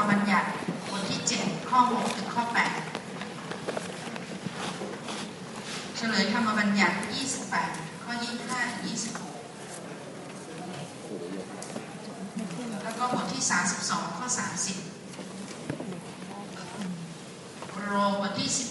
มบัญญัติบทที่ 7 ข้อ 6 ถึงข้อ 8 เฉลยธรรมบัญญัติ 28 ข้อ 25 ถึง 26 แล้วก็บทที่ 32 ข้อ 30 โรบทที่ 10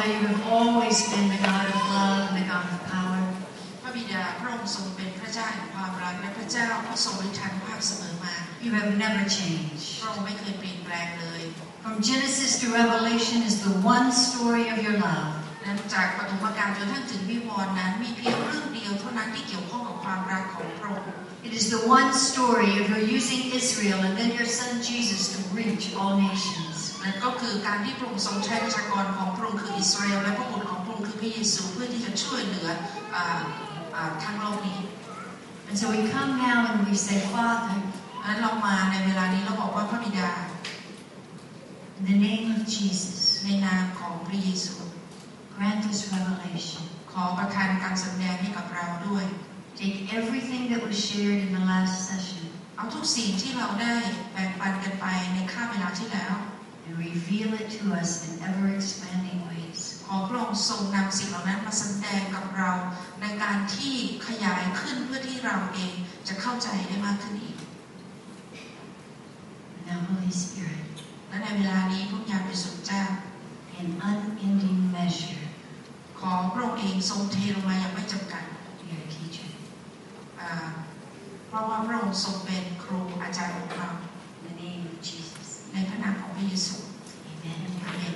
Father, you have always been the God of love and the God of power. พระบิดาพระองค์ทรงเป็นพระเจ้าแห่งความรักและพระเจ้าผู้ทรงฤทธานุภาพเสมอมา You have never changed. พระองค์ไม่เคยเปลี่ยนแปลงเลย From Genesis to Revelation is the one story of your love. นั้นจากปฐมกาลจนทั้งถึงวิวรณ์นั้นมีเพียงเรื่องเดียวเท่านั้นที่เกี่ยวข้องกับความรักของพระองค์ It is the one story of your using Israel and then your son Jesus to reach all nations. นั่นก็คือการที่พระองค์ทรงใช้ประชากรของพระองค์คืออิสราเอลและพระบุตรของพระองค์คือพระเยซูเพื่อที่จะช่วยเหลืออ่าอ่าทั้งโลกนี้ And so we come now and we say, Father, นั้นเรามาในเวลานี้เราบอกว่าพระบิดา in the name of Jesus, ในนามของพระเยซู grant us revelation. ขอประทานการแสดงให้กับเราด้วย Take everything that was shared in the last session เอาทุกสิ่งที่เราได้แบ่งปันกันไปในค่าบเวลาที่แล้ว and reveal it to us in ever expanding ways. ขอพระองค์ทรงนำสิ่งเหล่านั้นมาแสดงกับเราในการที่ขยายขึ้นเพื่อที่เราเองจะเข้าใจได้มากขึ้นอีก And now, Holy Spirit, และในเวลานี้พระยาเป็นสุดเจ้า in unending measure, ขอพระองค์เองทรงเทลงมาอย่างไม่จำกัด be our teacher. อ่าเพราะว่าพระองค์ทรงเป็นครูอาจารย์ของเรา In the name of Jesus. ในพระนามของพระเยซู Amen. อาเมน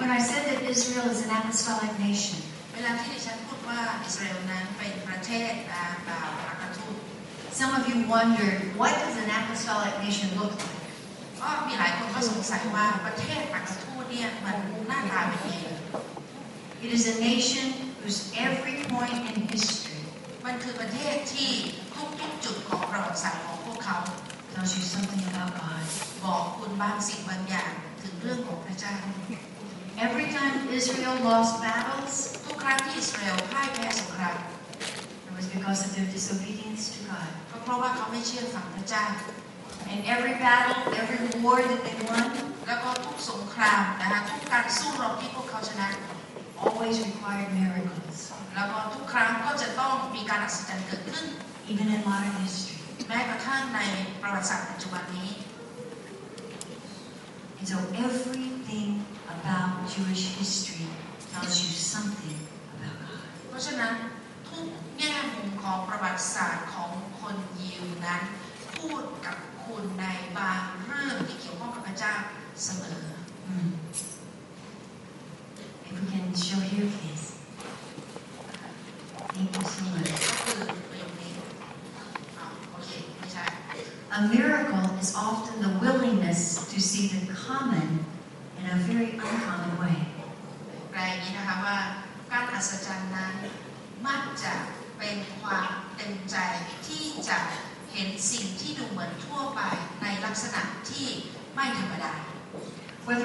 When I said that Israel is an apostolic nation, เวลาที่ดิฉันพูดว่าอิสราเอลนั้นเป็นประเทศอ่าอ่าอัครทูต some of you wondered, what does an apostolic nation look like? ก็มีหลายคนก็สงสัยว่าประเทศอัครทูตเนี่ยมันหน้าตาเป็นยังไง It is a nation whose every point in history มันคือประเทศที่ ทุกๆจุดของประวัติศาสตร์ของพวกเขา tells you something about God. บอกคุณบางสิ่งบางอย่างถึงเรื่องของพระเจ้า Every time Israel lost battles, ทุกครั้งที่อิสราเอลพ่ายแพ้สงคราม it was because of their disobedience to God. ก็เพราะว่าเขาไม่เชื่อฟังพระเจ้า And every battle, every war that they won, แล้วก็ทุกสงครามนะคะทุกการสู้รบที่พวกเขาชนะ always required miracles, แล้วก็ทุกครั้งก็จะต้องมีการอัศจรรย์เกิดขึ้น even in modern history. แม้กระทั่งในประวัติศาสตร์ปัจจุบันนี้ And so everything about Jewish history tells you something about God. เพราะฉะนั้นทุกแง่มุมของประวัติศาสตร์ของคนยิวนั้น พูดกับคุณในบางเรื่องที่เกี่ยวข้องกับพระเจ้าเสมอ Hmm. If we can show here, please.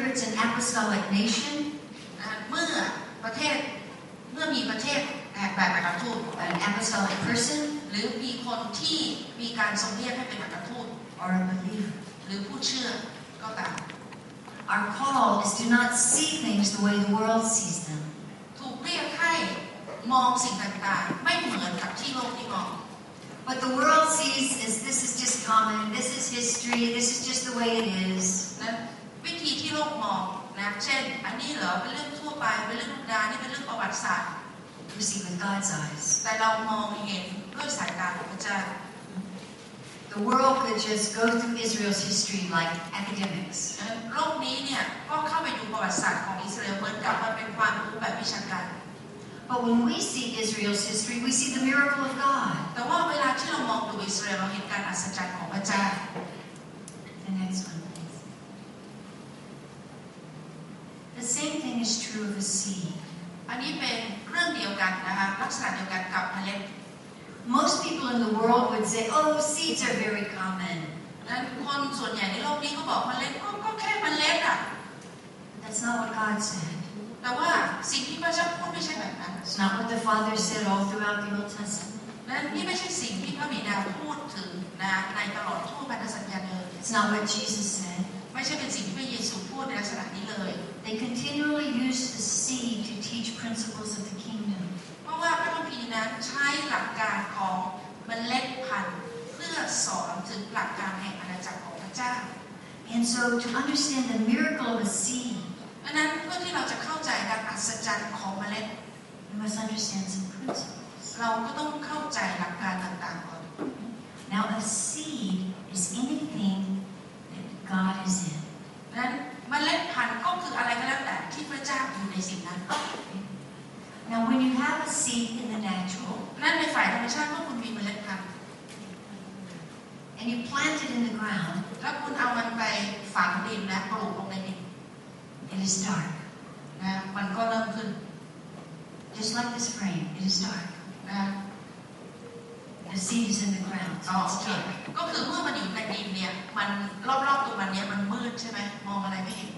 it's an apostolic nation, นะคะเมื่อประเทศเมื่อมีประเทศแห่งแบบอัครทูต an apostolic person, หรือมีคนที่มีการทรงเรียกให้เป็นอัครทูต or a believer. หรือผู้เชื่อก็ตาม Our call is to not see things the way the world sees them. ถูกเรียกให้มองสิ่งต่างๆ ไม่เหมือนกับที่โลกที่มอง What the world sees is this is just common, this is history, this is just the way it is. นั้นวิธีที่โลกมองนะเช่น อันนี้เหรอเป็นเรื่องทั่วไปเป็นเรื่องธรรมดานี่เป็นเรื่องประวัติศาสตร์ We see with God's eyes. แต่เรามองเห็นด้วยสายตาของพระเจ้า The world could just go through Israel's history like academics. ดังนั้นโลกนี้เนี่ยก็เข้าไปดูประวัติศาสตร์ของอิสราเอลเหมือนกับมันเป็นความรู้แบบวิชาการ But when we see Israel's history, we see the miracle of God. แต่ว่าเวลาที่เรามองดูอิสราเอลเราเห็นการอัศจรรย์ของพระเจ้า The next one, please. The same thing is true of a seed. อันนี้เป็นเรื่องเดียวกันนะคะลักษณะเดียวกันกับเมล็ด Most people in the world would say, oh, seeds are very common. นั้นคนส่วนใหญ่ในโลกนี้ก็บอกเมล็ดก็ก็แค่เมล็ดอะ That's not what God said. แต่ว่าสิ่งที่พระเจ้าพูดไม่ใช่แบบนั้น It's not what the Father said all throughout the Old Testament. และนี่ไม่ใช่สิ่งที่พระบิดาพูดถึงนะในตลอดทั่วพันธสัญญาเลย It's not what Jesus said. ไม่ใช่เป็นสิ่งที่พระเยซูพู ดในลักษณะนี้เลย They continually use the seed to teach principles of the kingdom. เพราะว่าพระคัมภีร์นั้นใช้หลักการของเมล็ดพันธุ์เพื่อสอนถึงหลักการแห่งอาณาจักรของพระเจ้า And so to understand the miracle of a seed, ดังนั้นเพื่อที่เราจะเข้าใจการอัศจรรย์ของเมล็ด we must understand some principles. เราก็ต้องเข้าใจหลักการต่างๆก่อน Now, a seed is anything that God is in. ดังนั้ นเมล็ดพันธุ์ก็คืออะไรก็แล้วแต่ที่พระเจ้าอยู่ในสิ่งนั้น Now, when you have a seed in the natural นั่นในฝ่ายธรรมชาติเมื่อคุณมีเมล็ดพันธุ์ and you plant it in the ground, แล้วคุณเอามันไปฝังดินและปลูกลงในดิน it is dark. นะมันก็เริ่มขึ้น Just like this frame, it is dark. นะ The seed is in the ground. อ๋อ So โอ it's เค dark. ก็คือเมื่อมันอยู่ในดินเนี่ยมันรอบๆตัวมันเนี่ยมันมืดใช่ไหมมองอะไรไม่เห็น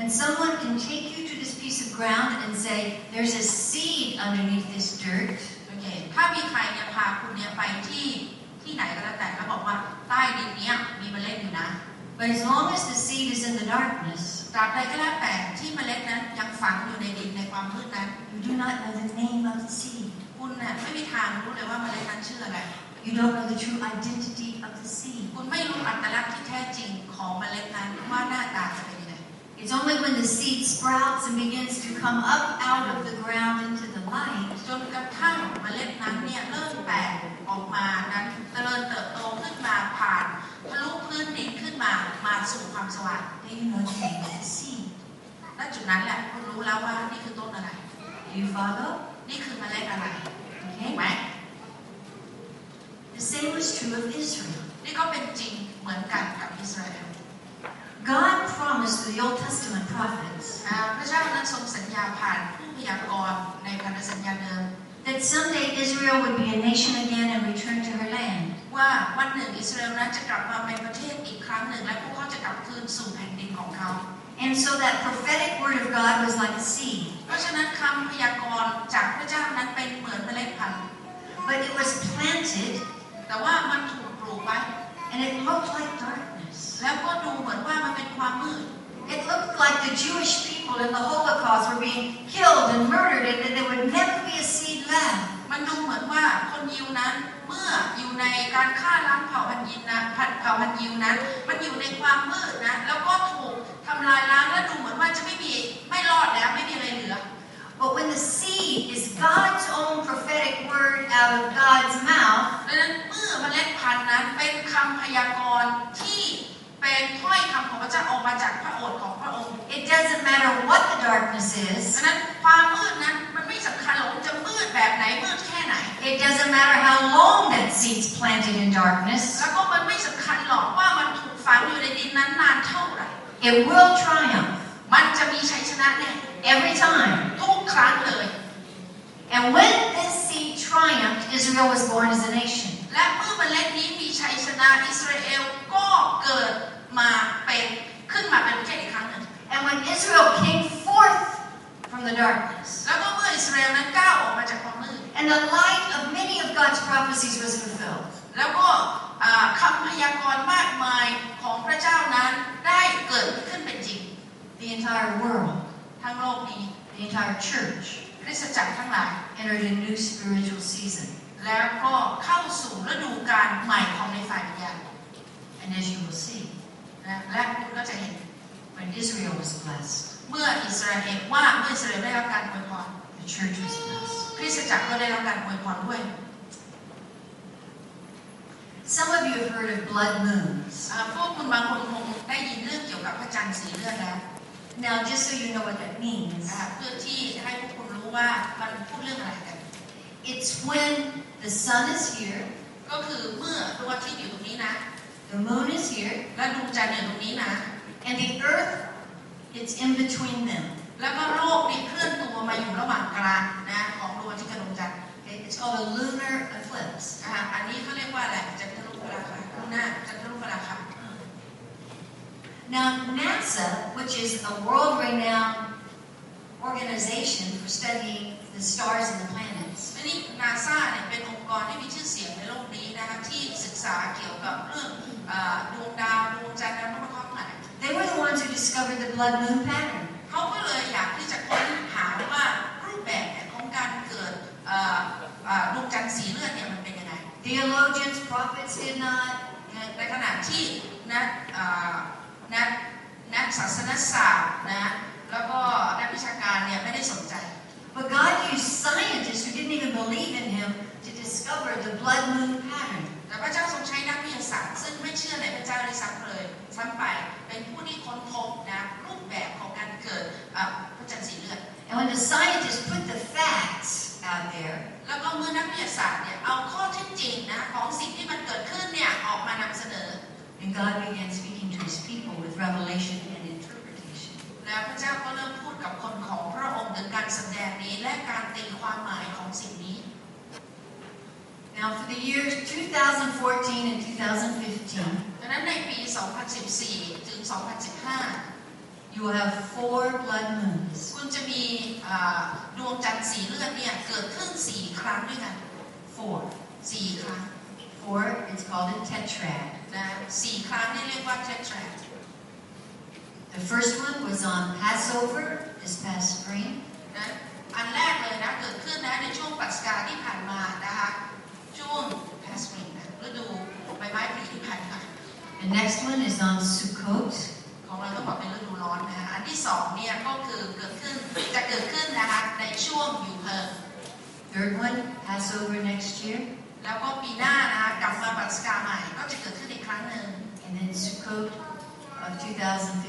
And someone can take you to this piece of ground and say, There's a seed underneath this dirt. โอเคถ้ามีใครเนี่ยพาคุณเนี่ยไปที่ที่ไหนก็แล้วแต่แล้วบอกว่าใต้ดินเนี้ยมีเมล็ดอยู่นะ But as long as the seed is in the darkness, ตราบใดก็แล้วแต่ที่เมล็ดนั้นยังฝังอยู่ในดินในความมืดนั้น you do not know the name of the seed. คุณน่ะไม่มีทางรู้เลยว่าเมล็ดนั้นชื่ออะไร You don't know the true identity of the seed. คุณไม่รู้อัตลักษณ์ที่แท้จริงของเมล็ดนั้นว่าหน้าตาจะเป็นยังไง It's only when the seed sprouts and begins to come up out of the ground into the light จนกระทั่งเมล็ดนั้นเนี่ยเริ่มแตกออกมานั้นเจริญเติบโตขึ้นมาผ่านทะลุพื้นดินขึ้นมามาสู่ความสว่าง that you know the name of the seed. ณจุดนั้นแหละคุณรู้แล้วว่านี่คือต้นอะไร Do you follow? นี่คือเมล็ดอะไรถูก Okay. ไหม The same was true of Israel. นี่ก็เป็นจริงเหมือนกันกับอิสราเอล God promised to the Old Testament prophets อ่าพระเจ้านั้นทรงสัญญาผ่านผู้พยากรณ์ในพันธสัญญาเดิม that someday Israel would be a nation again and return to her land. ว่าวันหนึ่งอิสราเอลนั้นจะกลับมาเป็นประเทศอีกครั้งหนึ่ง และพวกเขาจะกลับคืนสู่แผ่นดินของเขา And so that prophetic word of God was like a seed. เพราะฉะนั้นคำพยากรณ์จากพระเจ้านั้นเป็นเหมือนเมล็ดพันธุ์ But it was planted แต่ว่ามันถูกปลูกไว้ and it looked like darkness. แล้วก็ดูเหมือนว่ามันเป็นความมืด It looked like the Jewish people in the Holocaust were being killed and murdered and that there would never be a seed left. มันดูเหมือนว่าคนยิวนั้นเมื่ออยู่ในการฆ่าล้างเผ่าพันธุ์ยิวนะพันเผ่าพันธุ์ยิวนั้น มันอยู่ในความมืดนะแล้วก็ถูกทำลายล้างและดูเหมือนว่าจะไม่มีไม่รอดแล้วไม่มีอะไรเหลือ But when the seed is God's own prophetic word out of God's mouth, ดังนั้นเมื่อเมล็ดพันธุ์นั้นเป็นคำพยากรณ์ที่ เป็นถ้อยคำของพระเจ้าออกมาจากพระโอษฐ์ของพระองค์ it doesn't matter what the darkness ดั is. งนั้นความมืดนั้นมันไม่สำคัญหรอกมันจะมืดแบบไหนมืดแค่ไหน It doesn't matter how long that seed's planted in darkness. แล้วก็มันไม่สำคัญหรอกว่ามันถูกฝังอยู่ในดินนั้นนานเท่าไหร่ It will triumph. มันจะมีชัยชนะแน่ every time. ทุกครั้งเลย And when this seed triumphed, Israel was born as a nation. และเมื่อเมล็ดนี้มีชัยชนะอิสราเอลก็เกิด มาเป็นขึ้นมาเป็นประเทศอีกครั้งหนึ่ง And when Israel came forth from the darkness, แล้วก็เมื่ออิสราเอลนั้นก้าวออกมาจากความมืด and the light of many of God's prophecies was fulfilled, แล้วก็อ่าคำพยากรณ์มากมายของพระเจ้านั้นได้เกิดขึ้นเป็นจริง the entire world, ทั้งโลกนี้ the entire church, คริสตจักรทั้งหลาย entered a new spiritual season. แล้วก็เข้าสู่ฤดูกาลใหม่ของในฝ่ายวิญญาณ And as you will see, นะและคุณก็จะเห็น when Israel was blessed, เมื่ออิสราเอลว่าเมื่ออิสราเอลได้รับการอวยพร the church was blessed. คริสตจักรก็ได้รับการอวยพรด้วย Some of you have heard of blood moons. อ่าพวกคุณบางคนคงได้ยินเรื่องเกี่ยวกับพระจันทร์สีเลือดแล้ว Now, just so you know what that means, นะคะเพื่อที่ให้พวกคุณรู้ว่ามันพูดเรื่องอะไรกัน it's when the sun is here, ก็คือเมื่อดวงอาทิตย์อยู่ตรงนี้นะ the moon is here, และดวงจันทร์อยู่ตรงนี้นะ and the earth, it's in between them. แล้วก็โลกนี่เคลื่อนตัวมาอยู่ระหว่างกลางนะของดวงอาทิตย์กับดวงจันทร์ Okay? It's called a lunar eclipse. นะคะอันนี้เขาเรียกว่าอะไรจันทรุปราคาลูน่าจันทรุปราคา Now, NASA, which is a world-renowned organization for studying the stars and the planets, อันนี้นาซาเนี่ยเป็นอง ค์กรที่มีชื่อเสียงในโลกนี้นะคะที่ศึกษาเกี่ยวกับเรื่องเอ่อดวงดาวดวงจันทร์ดาวพระเคราะห์ทั้งหลาย they were the ones who discovered the blood moon pattern. เขาก็เลยอยากที่จะค้นหาว่ารูปแบบเนี่ยของการเกิดเอ่อเอ่อดวงจันทร์สีเลือดเนี่ยมันเป็นยังไง Theologians, prophets did not. ในขณะที่นักเอ่อนักนักศาสนศาสตร์นะแล้วก็นักวิชาการเนี่ยไม่ได้สนใจ But God used scientists who didn't even believe in Him to discover the blood moon pattern. แต่พระเจ้าทรงใช้นักวิทยาศาสตร์ ซึ่งไม่เชื่อในพระเจ้าเลยซ้ำเลยซ้ำไปเป็นผู้ที่ค้นพบนะรูปแบบของการเกิดเอ่อพระจันทร์สีเลือด And when the scientists put the facts out there, แล้วก็เมื่อนักวิทยาศาสตร์เนี่ยเอาข้อเท็จจริงนะของสิ่งที่มันเกิดขึ้นเนี่ยออกมานำเสนอ and God began speaking to His people with revelation and interpretation. แล้วพระเจ้าก็เริ่มพูดกับคนของพระองค์ถึงการแสดงนี้และการตีความหมายของสิ่งนี้ Now, for the years 2014 and 2015, ดังนั้นในปี 2014 ถึง 2015 you will have four blood moons. คุณจะมีอ่าดวงจันทร์สีเลือดเนี่ยเกิดขึ้น 4 ครั้งด้วยกัน Four. 4 ครั้ง Four, it's called a tetrad. นะสี่ครั้งนี่เรียกว่าเทตรา The first one was on Passover this past spring. นะอันแรกเลยนะเกิดขึ้นนะในช่วงปัสกาที่ผ่านมานะคะ ช่วง past spring นะฤดูใบไม้ผลิที่ผ่านมา The next one is on Sukkot. ของเราต้องบอกเป็นฤดูร้อนนะคะอันที่สองเนี่ยก็คือเกิดขึ้นจะเกิดขึ้นนะคะในช่วงอยู่เพลิง Third one, Passover next year. แล้วก็ปีหน้านะคะกลับมาปัสกาใหม่ก็จะเกิดขึ้นอีกครั้งหนึ่ง And then Sukkot of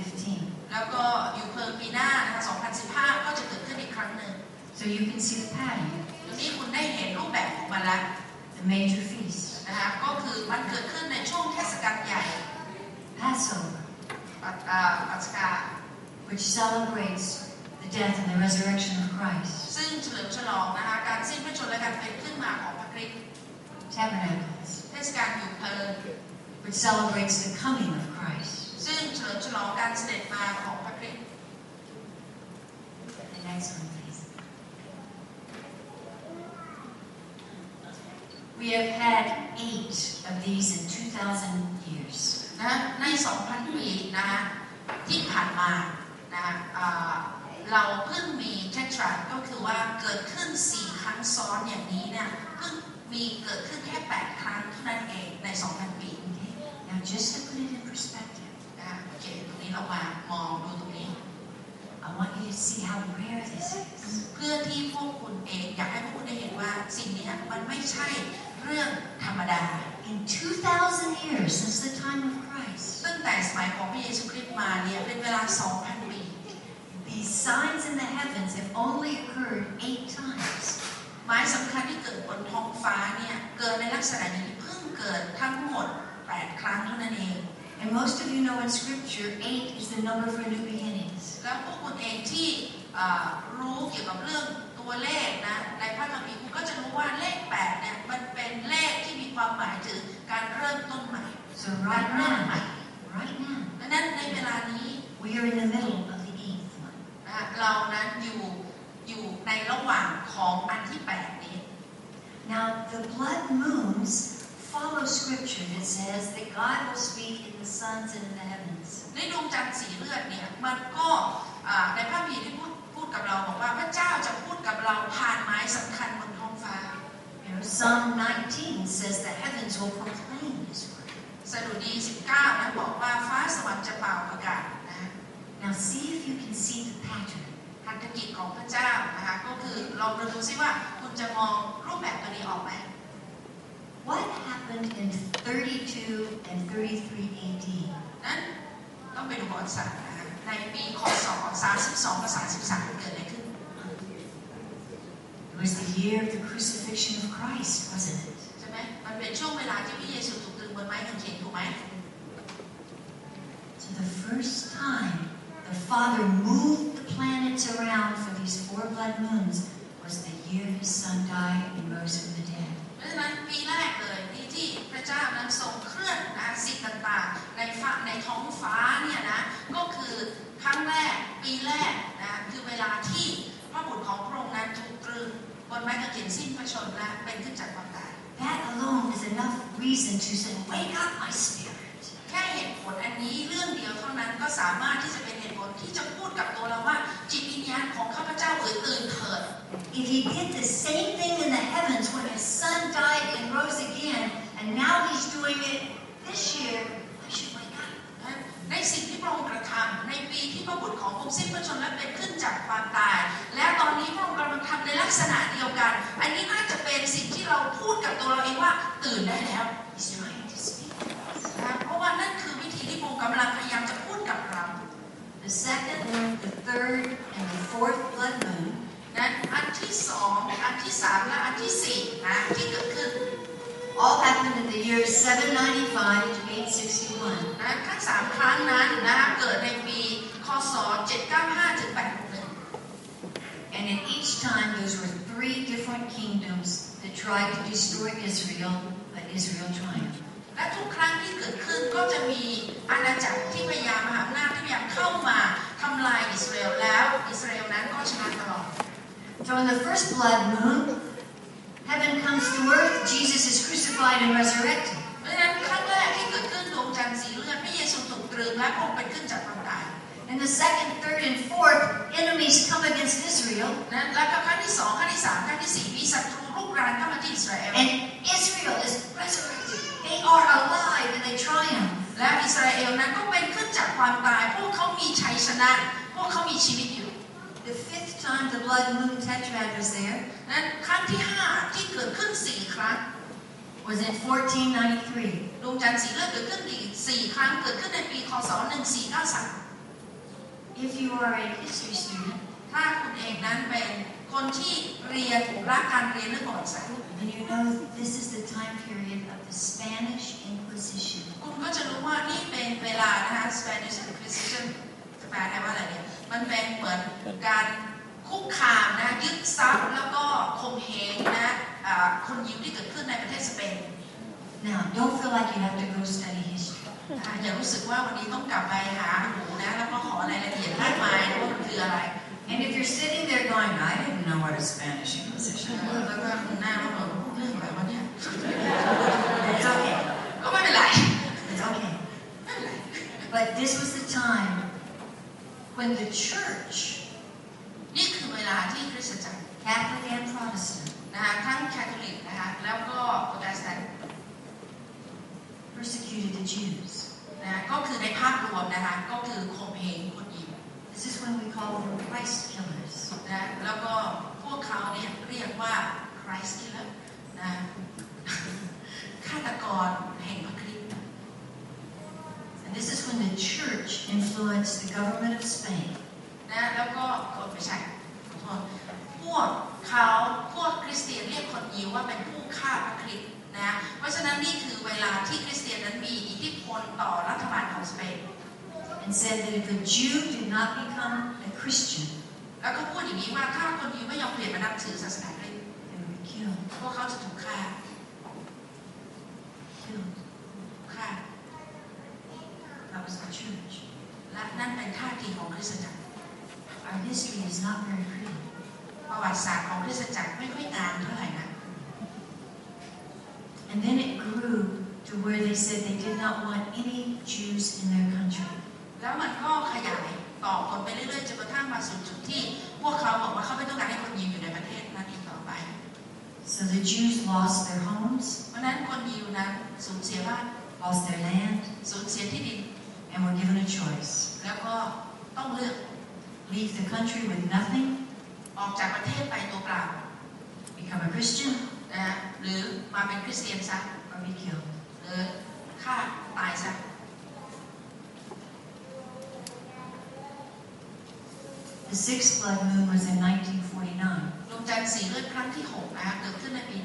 2015. แล้วก็อยู่เพลิงปีหน้านะคะ2015 ก็จะเกิดขึ้นอีกครั้งหนึ่ง So you can see the pattern, ตรงนี้คุณได้เห็นรูปแบบของมันแล้ว the major feast, นะคะก็คือมันเกิดขึ้นในช่วงเทศกาลใหญ่ Passover, ปัสอ่าปัสกา which celebrates the death and the resurrection of Christ. ซึ่งเฉลิมฉลองนะคะการสิ้นพระชนม์และการเป็นขึ้นมาของพระคริสต์ Tabernacles, เทศกาลอยู่เพลิง which celebrates the coming of Christ. ซึ่งเฉลิมฉลองการเสด็จมาของพระคริสต์ The next one, please. We have had eight of these in 2,000 years. นะใน 2,000 ปีนะคะที่ผ่านมานะอ่าเราเพิ่งมีเทตราก็คือว่าเกิดขึ้น 4 ครั้งซ้อนอย่างนี้เนี่ยเพิ่งมีเกิดขึ้นแค่ 8 ครั้งเท่านั้นเองใน 2,000 ปี Okay? Now, just to put it in perspective, นะโอเคตรงนี้เรามามองดูตรงนี้ I want you to see how rare this is. เพื่อที่พวกคุณเองอยากให้พวกคุณได้เห็นว่าสิ่งเนี้ยมันไม่ใช่ เรื่องธรรมดา In 2,000 years since the time of Christ, ตั้งแต่สมัยของพระเยซูคริสต์มาเนี่ยเป็นเวลา 2,000 ปี these signs in the heavens have only occurred eight times. หมายสำคัญที่เกิดบนท้องฟ้าเนี่ยเกิดในลักษณะนี้เพิ่งเกิดทั้งหมด 8 ครั้งเท่านั้นเอง And most of you know in Scripture, eight is the number for new beginnings. แล้วพวกคุณเองที่อ่ารู้เกี่ยวกับเรื่อง ตัวเลขนะในพระคัมภีร์คุณก็จะรู้ว่าเลขแปดเนี่ยมันเป็นเลขที่มีความหมายถึงการเริ่มต้นใหม่ So right now, right now, ดังนั้นในเวลานี้ we are in the middle of the eighth one. นะเรานั้นอยู่อยู่ในระหว่างของอันที่แปดนี้ Now, the blood moons follow Scripture that says that God will speak in the suns and in the heavens. ในดวงจันทร์สีเลือดเนี่ยมันก็อ่าในพระคัมภีร์ที่พูดพูด กับเราบอกว่าพระเจ้าจะพูดกับเราผ่านไม้สำคัญบนท้องฟ้า You know, Psalm 19 says the heavens will proclaim His word. สดุดี 19 นะบอกว่าฟ้าสวรรค์จะเป่าประกาศนะ Now, see if you can see the pattern. พันธกิจของพระเจ้านะคะก็คือลองดูซิว่าคุณจะมองรูปแบบตัวนี้ออกไหม What happened in 32 and 33 AD? นั้นต้องไปดูประวัติศาสตร์นะคะ ในปีคศ32กับ33เกิดอะไรขึ้น It was the year of the crucifixion of Christ, wasn't it? ใช่ไหมมันเป็นช่วงเวลาที่พระเยซูถูกตรึงบนไม้กางเขนถูกไหม So the first time the Father moved the planets around for these four blood moons was the year his Son died and rose from the dead. เพราะฉะนั้นปีแรกเลย ที่ที่พระเจ้านั้นทรงเคลื่อนนะสิ่งต่างๆ ในฟ้าในท้องฟ้าเนี่ยนะก็คือครั้งแรกปีแรกนะคือเวลาที่พระบุตรของพระองค์นั้นถูกตรึงบนไม้กางเขนสิ้นพระชนม์และเป็นขึ้นจากความตาย That alone is enough reason to say, Wake up, my spirit. แค่เหตุผลอันนี้เรื่องเดียวเท่านั้นก็สามารถที่จะเป็นเหตุผลที่จะพูดกับตัวเราว่าจิตวิญญาณของข้าพเจ้าเอ่ยตื่นเถิด If he did the same thing in the heavens when his Son died and rose again, and now he's doing it this year, I should wake up. ในสิ่งที่พระองค์กระทำในปีที่พระบุตรของพระองค์สิ้นพระชนและเป็นขึ้นจากความตาย และตอนนี้พระองค์กำลังทำในลักษณะเดียวกัน อันนี้น่าจะเป็นสิ่งที่เราพูดกับตัวเราเองว่าตื่นได้แล้ว He's trying to speak นะเพราะว่านั่นคือวิธีที่พระองค์กำลังพยายามจะพูดกับเรา The second, the third, and the fourth blood moon นั้นอันที่สองอันที่สามและอันที่สี่นะที่เกิดขึ้น all happened in the years 795 to 861. นะทั้งสามครั้งนั้นนะเกิดในปีคศ 795 ถึง 861 And in each time, those were three different kingdoms that tried to destroy Israel, but Israel triumphed. และทุกครั้งที่เกิดขึ้นก็จะมีอาณาจักรที่พยายามมหาอำนาจที่พยายามเข้ามาทำลายอิสราเอลแล้วอิสราเอลนั้นก็ชนะตลอด So in the first blood moon, heaven comes to earth, Jesus is crucified and resurrected. เพราะฉะนั้นครั้งแรกที่เกิดขึ้นดวงจันทร์สีเลือดพระเยซูถูกตรึงและพระองค์เป็นขึ้นจากความตาย In the second, third, and fourth, enemies come against Israel, นะแล้วก็ครั้งที่สองครั้งที่สามครั้งที่สี่มีศัตรูรุกรานเข้ามาที่อิสราเอล and Israel is resurrected. They are alive and they triumph. และอิสราเอลนั้นก็เป็นขึ้นจากความตาย พวกเขามีชัยชนะ พวกเขามีชีวิตอยู่ The fifth time the blood moon tetrad was there นั้นครั้งที่ห้าที่เกิดขึ้นสี่ครั้ง was in 1493. ดวงจันทร์สีเลือดเกิดขึ้นอีกสี่ครั้งเกิดขึ้นในปีคศ1493 If you are a history student, ถ้าคุณเองนั้นเป็นคนที่เรียนรักการเรียนเรื่องประวัติศาสตร์ then you know this is the time period of the Spanish Inquisition. คุณก็จะรู้ว่านี่เป็นเวลานะคะ Spanish Inquisition จะแปลได้ว่าอะไรเนี่ย มันเป็นเหมือนการคุกคามนะยึดทรัพย์แล้วก็ข่มเหงนะอ่า คนยิวที่เกิดขึ้นในประเทศสเปน Now, don't feel like you have to go study history. อ่าอย่ารู้สึกว่าวันนี้ต้องกลับไปหาหนูนะ แล้วก็ขอรายละเอียดมากมายนะว่ามันคืออะไร And if you're sitting there going, I didn't know what a Spanish เอ Inquisition อ was, แล้วก็หน้าว่าเราพูดเรื่องอะไรวะเนี่ย it's okay. ก็ไม่เป็นไร It's okay. ไม่เป็นไร But this was the time when the church, นี่คือเวลาที่คริสตจักร Catholic and Protestant, นะคะทั้งแคทอลิกนะคะแล้วก็โปรเตสแตนต์ persecuted the Jews. นะก็คือในภาพรวมนะคะก็คือข่มเหงคนยิว This is when we call them Christ killers. นะแล้วก็พวกเขาเนี่ยเรียกว่า Christ killer นะฆาตกรแห่งพระคริสต์ And this is when the church influenced the government of Spain นะแล้วก็ก็ไม่ใช่ขอโทษพ วกเขาพวกคริสเตียนเรียกคนยิวว่าเป็นผู้ฆ่าพระคริสต์นะเพราะฉะนั้นนี่คือเวลาที่คริสเตียนนั้นมีอิทธิพลต่อรัฐบาลของสเปน and said that if a Jew did not become a Christian, แล้วก็พูดอย่างนี้ว่าถ้าคนยิวไม่ยอมเปลี่ยนมานับถือศาสนาคริสต์ they would be killed. พวกเขาจะถูกฆ่า Killed. ฆ่า That was the church. และนั่นเป็นท่าทีของคริสตจักร Our history is not very pretty. ประวัติศาสตร์ของคริสตจักรไม่ค่อยงามเท่าไหร่นะ And then it grew to where they said they did not want any Jews in their country. แล้วมันก็ขยายต่อผลไปเรื่อยๆจนกระทั่งมาสู่จุดที่ พวกเขาบอกว่าเขาไม่ต้องการให้คนยิวอยู่ในประเทศนั้นอีกต่อไป So the Jews lost their homes, เพราะฉะนั้นคนยิวนั้นสูญเสียบ้าน lost their land, สูญเสียที่ดิน and were given a choice. แล้วก็ต้องเลือก Leave the country with nothing, ออกจากประเทศไปตัวเปล่า become a Christian, นะฮะหรือมาเป็นคริสเตียนซะ or be killed. หรือฆ่าตายซะ The Six blood moon was in 1949. ดวงจันทร์สีเลือดครั้งที่6นะคะเกิดขึ้นในปี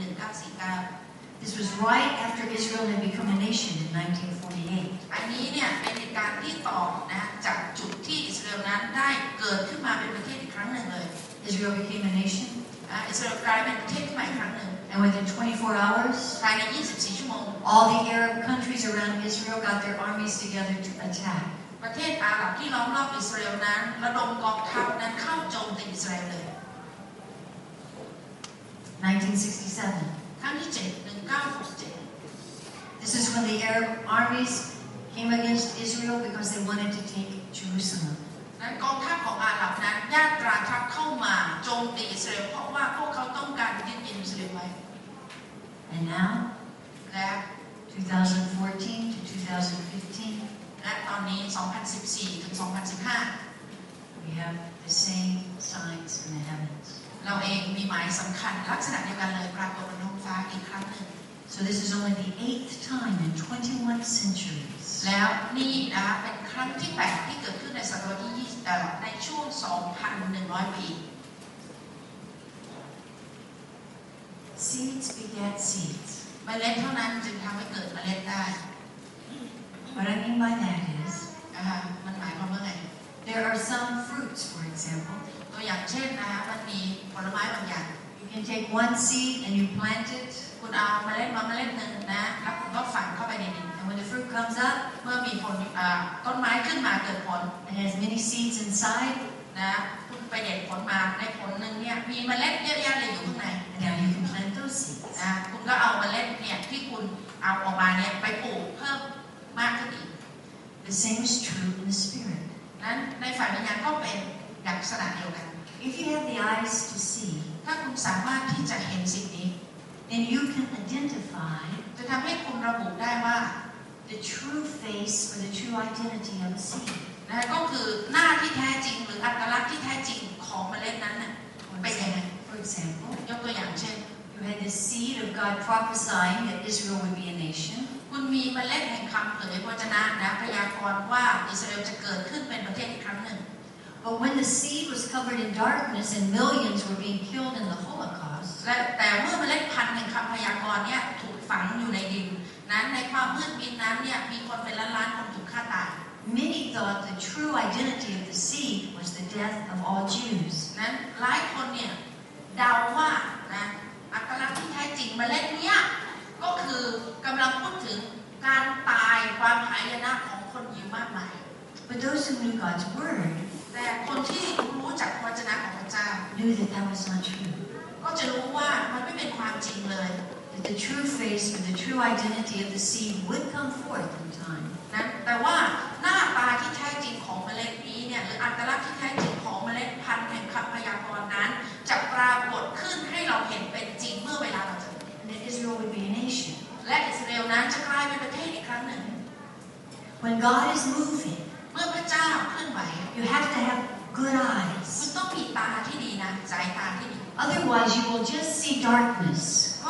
1949 This was right after Israel had become a nation in 1948. อันนี้เนี่ยเป็นเหตุการณ์ที่ต่อนะจากจุดที่อิสราเอลนั้นได้เกิดขึ้นมาเป็นประเทศอีกครั้งหนึ่งเลย Israel became a nation, อ่ะอิสราเอลกลายเป็นประเทศขึ้นมาอีกครั้งหนึ่ง and within 24 hours, ภายใน 24 ชั่วโมง all the Arab countries around Israel got their armies together to attack. ประเทศอาหรับที่ล้อมรอบอิสราเอลนั้นระดมกองทัพนั้นเข้าโจมตีอิสราเอลเลย 1967. ครั้งที่ 7 1967 This is when the Arab armies came against Israel because they wanted to take Jerusalem. นั้นกองทัพของอาหรับนั้นญาตราทัพเข้ามาโจมตีอิสราเอลเพราะว่าพวกเขาต้องการยึดเยรูซาเล็มไว้ And now, และ 2014 to 2015, และตอนนี้ 2014 ถึง 2015 we have the same signs in the heavens. เราเองมีหมายสำคัญลักษณะเดียวกันเลยปรากฏบนท้องฟ้าอีกครั้งหนึ่ง So this is only the eighth time in 21 centuries. แล้วนี่นะคะเป็นครั้งที่ 8 ที่เกิดขึ้นในศตวรรษที่20เอ่อในช่วง 2,100 ปี Seeds beget seeds. เมล็ดเท่านั้นจึงทำให้เกิดเมล็ดได้ What I mean by that is, นะคะมันหมายความว่าไง there are some fruits, for example. ตัวอย่างเช่นนะคะมันมีผลไม้บางอย่าง You can take one seed and you plant it, คุณเอาเมล็ดมาเมล็ดหนึ่งนะ แล้วคุณก็ฝังเข้าไปในดิน and when the fruit comes up, เมื่อมีผลอ่าต้นไม้ขึ้นมาเกิดผล it has many seeds inside, นะคุณไปเด็ดผลมาในผลหนึ่งเนี่ยมีเมล็ดเยอะแยะเลยอยู่ข้างใน and now you can plant those seeds. นะคุณก็เอาเมล็ดเนี่ยที่คุณเอาออกมาเนี่ยไปปลูกเพิ่มมากขึ้นอีก The same is true in the spirit. นั้นในฝ่ายวิญญาณก็เป็นลักษณะเดียวกัน If you have the eyes to see, ถ้าคุณสามารถที่จะเห็นสิ่งนี้ then you can identify จะทำให้คุณระบุได้ว่า the true face or the true identity of a seed. นะก็คือหน้าที่แท้จริงหรืออัตลักษณ์ที่แท้จริงของเมล็ดนั้นน่ะ For เป็นยังไง example, for example, ยกตัวอย่างเช่น you had the seed of God prophesying that Israel would be a nation. คุณมีเมล็ดแห่งคำเผยพระวจนะนะพยากรณ์ว่าอิสราเอลจะเกิดขึ้นเป็นประเทศอีกครั้งหนึ่ง But when the seed was covered in darkness and millions were being killed in the Holocaust, และแต่เมื่อเมล็ดพันธุ์แห่งคำพยากรณ์เนี่ยถูกฝังอยู่ในดินนั้นในความมืดมิดนั้นเนี่ยมีคนเป็นล้านล้านๆคนถูกฆ่าตาย many thought the true identity of the seed was the death of all Jews. นั้นหลายคนเนี่ยเดาว่านะอัตลักษณ์ที่แท้จริงเมล็ดเนี้ยก็คือกำลังพูดถึงการตายความหายนะของคนยิวมากมาย But those who knew God's word แต่คนที่รู้จักพระวจนะของพระเจ้า knew that that was not true. ก็จะรู้ว่ามันไม่เป็นความจริงเลย That the true face or the true identity of the seed would come forth in time. นะแต่ว่าหน้าตาที่แท้จริงของเมล็ดนี้เนี่ยหรืออัตลักษณ์ที่แท้จริงของเมล็ดพันธุ์แห่งคำพยากรณ์นั้น จะปรากฏขึ้นให้เราเห็นเป็นจริงเมื่อเวลาเราเจอ And that Israel would be a nation. และอิสราเอลนั้นจะกลายเป็นประเทศอีกครั้งหนึ่ง When God is moving, เมื่อพระเจ้าเคลื่อนไหว you have to have good คุณ eyes. ต้องมีตาที่ดีนะสายตาที่ดี Otherwise, you will just see darkness.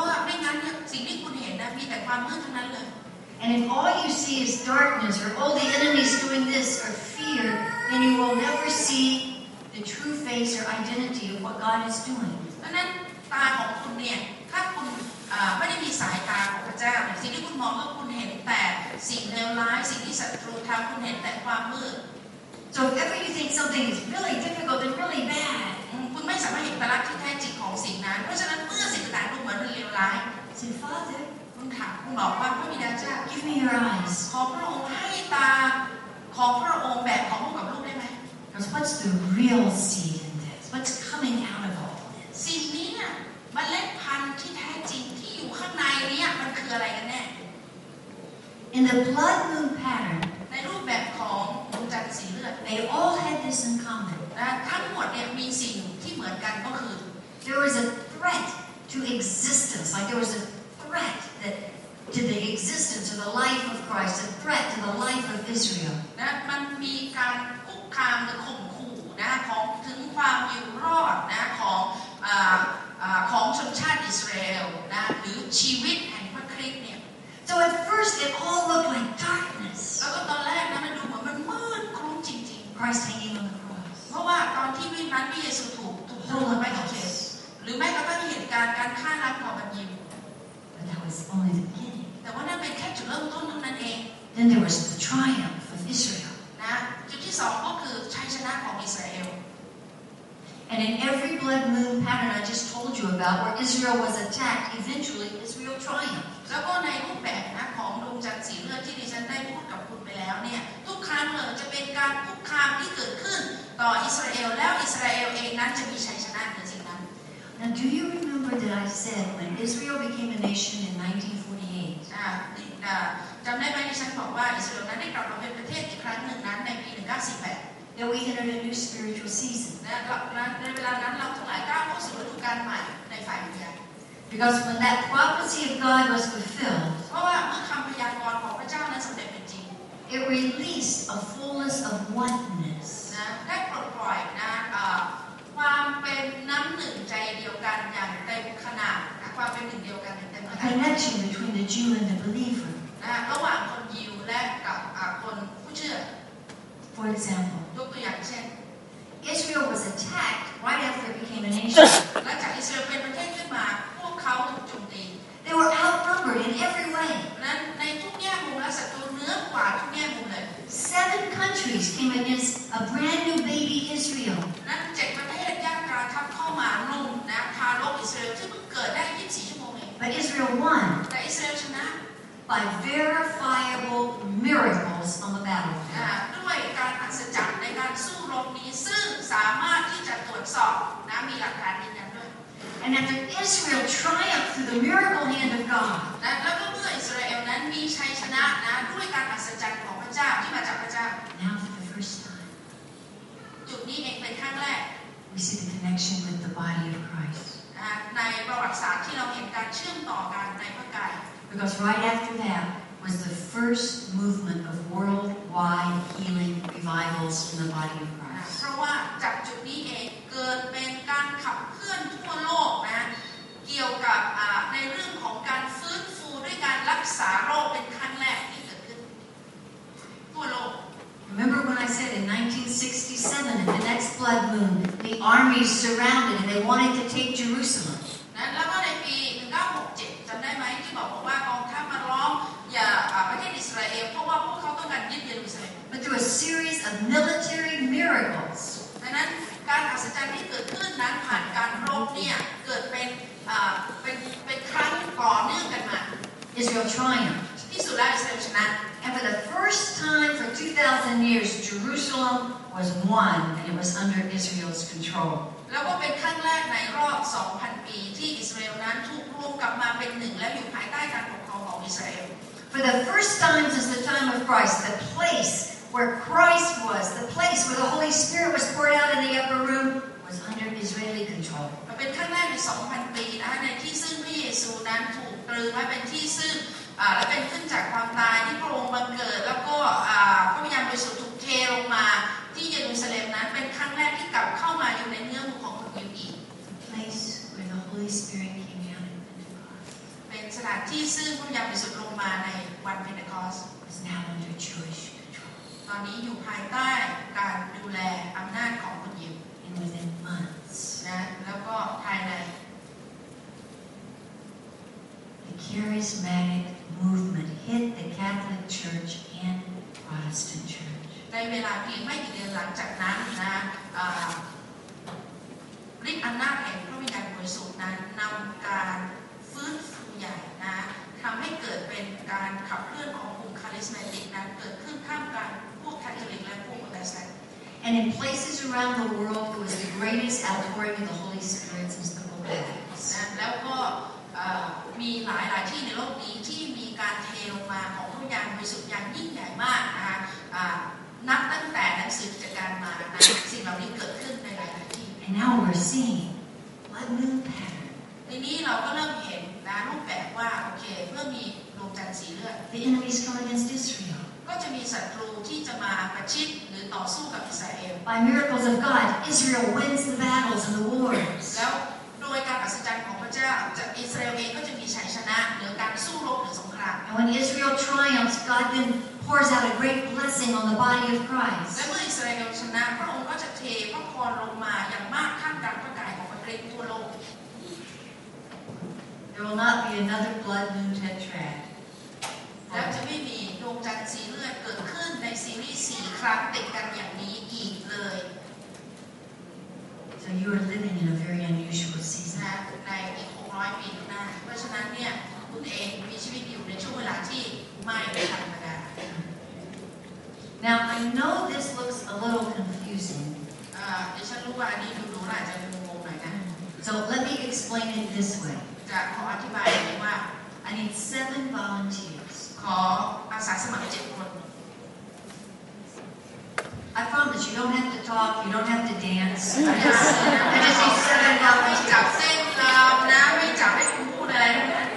And if all you see is darkness, or all the enemy's doing this, or fear, then you will never see the true face or identity of what God is doing. เพราะนั้นตาของคุณเนี่ยถ้าคุณไม่ได้มีสายตาของพระเจ้าสิ่งที่คุณมองก็คุณเห็นแต่สิ่งเลวร้ายสิ่งที่ศัตรูทำคุณเห็นแต่ความมืด So if ever you think something is really difficult and really bad, อืมคุณไม่สามารถเห็นพลักษณ์ที่แท้จริงของสิ่งนั้น เพราะฉะนั้นเมื่อสิ่งต่างๆดูเหมือนมันเลวร้าย say, Father, คุณถามคุณบอกว่าพระบิดาเจ้า give me your eyes. ขอพระองค์ให้ตาของพระองค์แบบของลูกกับลูกได้ไหม Because what's the real seed in this? What's coming out of all this? สิ่งนี้เนี่ยเมล็ดพันธุ์ที่แท้จริงที่อยู่ข้างในเนี่ยมันคืออะไรกันแน่ In the blood moon pattern, ในรูปแบบของ ดวงจันทร์สีเลือด they all had this in common. นะทั้งหมดเนี่ยมีสิ่งที่เหมือนกันก็คือ There was a threat to existence, like there was a threat that to the existence of the life of Christ, a threat to the life of Israel. นะมันมีการคุกคามหรือข่มขู่นะของถึงความอยู่รอดนะของอ่าอ่าของชนชาติอิสราเอลนะหรือชีวิตแห่งพระคริสต์เนี่ย So at first it all looked like darkness. แล้วก็ตอนแรกนะมันดูเหมือน น มันมืดคลุ้มจริง Christ hanging on the cross. ๆ เพราะว่าตอนที่วินั้นพระเยซูถูกถูก The ถูก whole ไม้กางเขน cross. หรือแม้กระทั่งเหตุการณ์การฆ่าล้างเผ่าพันธุ์ยิว But that was only the beginning. แต่ว่านั่นเป็นแค่จุดเริ่มต้นเท่านั้นเอง Then there was the triumph of Israel. นะจุดที่สองก็คือชัยชนะของอิสราเอล And in every blood moon pattern I just told you about, where Israel was attacked, eventually Israel triumphed. แล้วก็ในรูปแบบนะของดวงจันทร์สีเลือดที่ดิฉันได้พูดกับคุณไป แล้วเนี่ยทุกครั้งเลยจะเป็นการคุกคามที่เกิดขึ้นต่ออิสราเอลแล้วอิสราเอลเองนั้นจะมีชัยชนะในสิ่งนั้น Now, do you remember that I said when Israel became a nation in 1948, อ่าอ่าจำได้ไหมที่ฉันบอกว่าอิสราเอลนั้นได้กลับมาเป็นประเทศอีกครั้งหนึ่งนั้นในปี 1948 that we entered a new spiritual season? นะและในเวลานั้นเราทั้งหลายก้าวเข้าสู่ฤดูกาลใหม่ในฝ่ายวิญญาณ Because when that prophecy of God was fulfilled, เพราะว่าเมื่อคำพยาก it released a fullness of oneness. นะได้ปลดปล่อยนะอ่าความเป็นน้ำหนึ่งใจเดียวกันอย่างเต็มขนาดนะความเป็นหนึ่งเดียวกันอย่างเต็มข A นาด connection between the Jew and the believer. นะระหว่างคนยิวและกับอ่าคนผู้เชื่อ For example, ยกตัวอย่างเช่น Israel was attacked right after it became a nation. หลังจากอิสราเอลเป็นประเทศขึ้นมา พวกเขาถูกโจมตี They were outnumbered in every way. เพราะฉะนั้นในทุกแง่มุมและศัตรูเหนื้อกว่าทุกแง่มุมเลย Seven countries came against a brand new baby Israel. นั้นเจ็ดประเทศย่างกราทับเข้ามารุมนะทารกอิสราเอลที่เพิ่งเกิดได้ 24 ชั่วโมงเอง But Israel won แต่อิสราเอลชนะ by verifiable miracles on the นะ battlefield. ด้วยการอัศจรรย์ในการสู้รบนี้ซึ่งสามารถที่จะตรวจสอบนะมีหลักฐานยืนยันด้วย And after Israel triumphed through the miracle hand of God, นะแล้วก็เมื่ออิสราเอลนั้นมีชัยชนะนะด้วยการอัศจรรย์ของพระเจ้าที่มาจากพระเจ้า now for the first time, จุดนี้เองเป็นครั้งแรก we see the connection with the body of Christ. นะในประวัติศาสตร์ที่เราเห็นการเชื่อมต่อกันในพระกาย Because right after that was the first movement of worldwide healing revivals in the body of นะ Christ. เพราะว่าจากจุดนี้เองเกิดเป็นการขับเคลื่อนทั่วโลกนะเกี่ยวกับอ่าในเรื่องของการฟื้นฟูด้วยการรักษาโรคเป็นครั้งแรกที่เกิดขึ้นทั่วโลก Remember when I said in 1967, in the next blood moon, the armies surrounded and they wanted to take Jerusalem. นะแล้วก็ในปี1967จำได้ไหมที่บอกว่ากองทัพมาล้อมอย่าอ่าประเทศอิสราเอลเพราะว่าพวกเขาต้องการยึดเยรูซาเล็ม But through a series of military miracles, ดังนั้นการอัศจรรย์ที่เกิดขึ้นนั้นผ่านการรบเนี่ยเกิดเป็นอ่าเป็นเป็นครั้งต่อเนื่องกันมา Israel triumphed. ที่สุดแล้วอิสราเอลชนะ And for the first time for 2,000 years, Jerusalem was one and it was under Israel's control. แล้วก็เป็นครั้งแรกในรอบ 2,000 ปีที่อิสราเอลนั้นถูกรวมกลับมาเป็นหนึ่งและอยู่ภายใต้การปกครองของอิสราเอล For the first time since the time of Christ, the place where Christ was, the place where the Holy Spirit was poured out in the upper room, was under Israeli control. มันเป็นครั้งแรกใน 2,000 ปีนะในที่ซึ่งพระเยซูนั้นถูกตรึงและเป็นที่ซึ่งอ่า และเป็นขึ้นจากความตายที่พระองค์บังเกิด แล้วก็อ่าพระวิญญาณบริสุทธิ์ถูกเทลงมาที่เยรูซาเล็มนั้นเป็นครั้งแรกที่กลับเข้ามาอยู่ในเนื้อหมู่ของคนยิวอีก The place where the Holy Spirit came down in Pentecost เป็นสถานที่ซึ่งพระวิญญาณบริสุทธิ์ลงมาในวันเพนเทคอสต์ was now under Jewish control. ตอนนี้อยู่ภายใต้การดูแลอำนาจของคนยิว And within months, นะแล้วก็ภายใน the charismatic movement hit the Catholic Church and Protestant Church. ในเวลาเพียงไม่กี่เดือนหลังจากนั้นนะอ่าฤทธิ์อำนาจแห่งพระวิญญาณบริสุทธิ์นั้นนำการฟื้นฟูใหญ่นะทำให้เกิดเป็นการขับเคลื่อนของกลุ่มคาริสมาติกนั้นเกิดขึ้นท่ามกลางพวกคาทอลิกและพวกโปรเตสแตนต์ And in places around the world, it was the greatest outpouring of the Holy Spirit since the book of Acts. นะแล้วก็เอ่อมีหลายหลายๆที่ในโลกนี้ที่มีการเทลงมาของพระวิญญาณบริสุทธิ์อย่างยิ่งใหญ่มากนะคะอ่านับตั้งแต่หนังสือกิจการมานะสิ่งเหล่านี้เกิดขึ้นในหลายๆที่ And now we're seeing blood moon pattern. ทีนี้เราก็เริ่มเห็นนะรูปแบบว่าโอเคเมื่อมีดวงจันทร์สีเลือด The enemies come against Israel. ก็จะมีศัตรูที่จะมาประชิดหรือต่อสู้กับอิสราเอล By miracles of God, Israel wins the battles and the wars. แล้ว โดยการอัศจรรย์ของพระเจ้าจะอิสราเอลเองก็จะมีชัยชนะเหนือการสู้รบหรือสงคราม And when Israel triumphs, God then pours out a great blessing on the body of และ Christ. เมื่ออิสราเอลชนะพระองค์ก็จะเทพระพรลงมาอย่างมากข้ามกลางพระกายของพระคริสต์ทั่วโลก There will not be another blood moon tetrad. แล้วจะไม่มีดวงจันทร์สีเลือดเกิดขึ้นในซีรีส์สี่ครั้งติดกันอย่างนี้อีกเลย So you are living in a very unusual season. นะในอีก600ปีข้างหน้าเพราะฉะนั้นเนี่ยคุณเองมีชีวิตอยู่ในช่วงเวลาที่ไม่ธรรมดา Now, I know this looks a little confusing. อ่าดิฉันรู้ว่าอันนี้ดูดูๆอาจจะงงๆหน่อยนะ So let me explain it this way. จะขออธิบายอย่างนี้ว่า I need seven volunteers. ขออาสาสมัครเจ็ดคน I promise you don't have to talk, you don't have to dance. I just, I just need seven ไม่จับ volunteers. เส้นเรานะไม่จับให้คุณพูดอะไรทั้งนั้น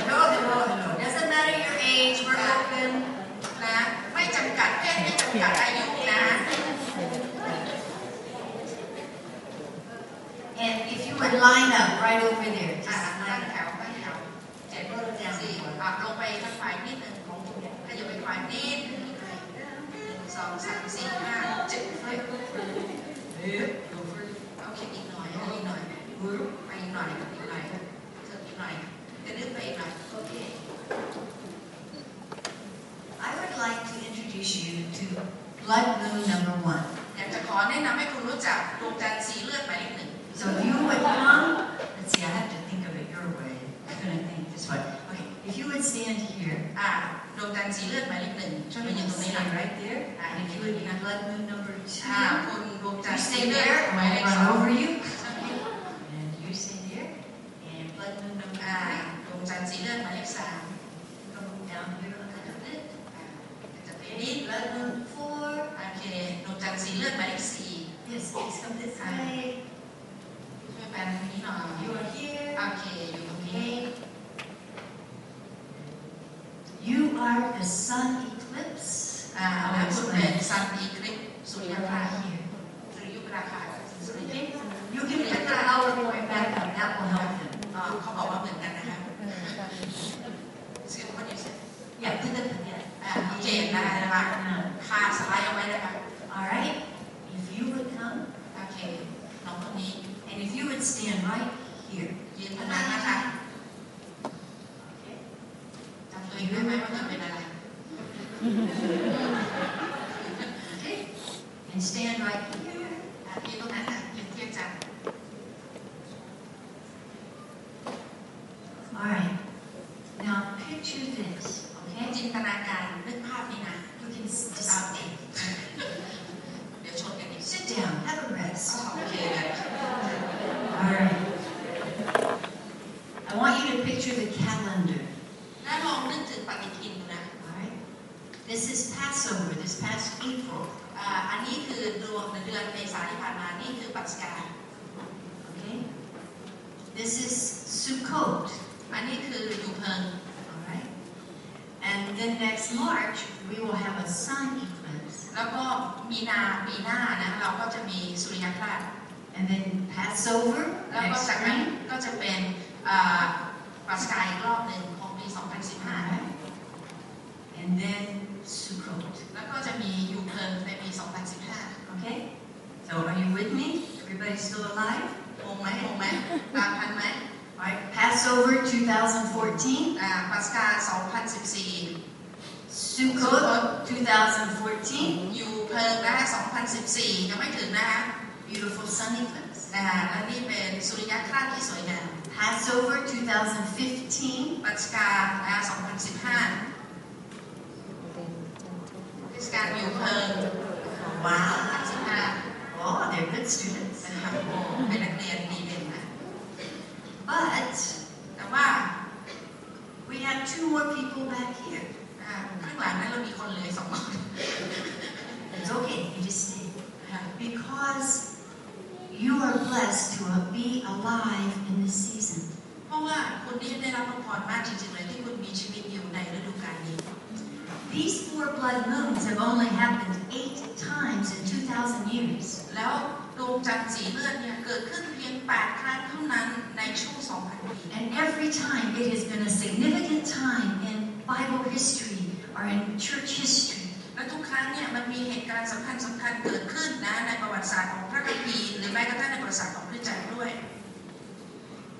Hello, hello, hello. Doesn't matter your age, we're open. นะไม่จำกัดเพศไม่จำกัดอายุนะ And if you would line up right over there, อะ just ตั้ง line แถ up. วตั้งแถวเจ็ดสี่อะลงไปทางฝ่ายนิดหนึ่งของคุณขยับไปฝ่ายนิดหนึ่งหนึ่ง สองสามสี่ห้าเจ็ดเฮ้ยโอเคอีกหน่อยอีกหน่อยไปอีกหน่อยอีกหน่อยเธออีกหน่อยจะนึกไปอีกหน่อยโอเค I would like to introduce you to blood moon number one. อยากจะขอแนะนำให้คุณรู้จักดวงจันทร์สีเลือดหมายเลขหนึ่ง So if you would come, let's see, I have to think of it your way. I'm gonna think this way. Okay, if you would stand here, อ่า ดวงจันทร์สีเลือดหมายเลขหนึ่งช่วยมายืนตรงนี้หน่อย stand right there, and if you would be blood moon number อ่า two, คุณดวง you จันทร์สี stay เลือด there, หมายเล I'll ขส run อง over you, and you stay there, and blood moon number อ่า three, ดวงจันทร์สีเลือดหมายเลขสาม come down here a little bit, อ่าจะเป็น and นิด blood moon four, โอเคดวงจันทร์สีเลือดหมายเลขสี่ yes, please come this way, ช่วยแปลทางนี้หน่อย you are here, โอเคอยู่ตรงนี้ okay. You are the sun eclipse. อ่า I'll แล้วคุณเป็น explain. ซันอีคลิปสุริยครา Right here. สุริยุปราคาสุริย Okay? You can put the PowerPoint back up. That will help them. อ่าเขาบอกว่าเหมือนกันนะคะเสียงคนนี้เสียง Yeah, put the yeah. อ่าโอเคได้นะคะ Uh, คาสไลด์เอาไว้นะคะ All right. If you would come, โอเคน้องคนนี้ and if you would stand right here. ยืนตรงนั้นนะคะ Mm-hmm. ในช่วง 2,000 ปี And every time it has been a significant time in Bible history or in church history. และทุกครั้งเนี่ยมันมีเหตุการณ์สำคัญสำคัญเกิดขึ้นนะในประวัติศาสตร์ของพระคัมภีร์หรือแม้กระทั่งในประวัติศาสตร์ของคริสตจักรด้วย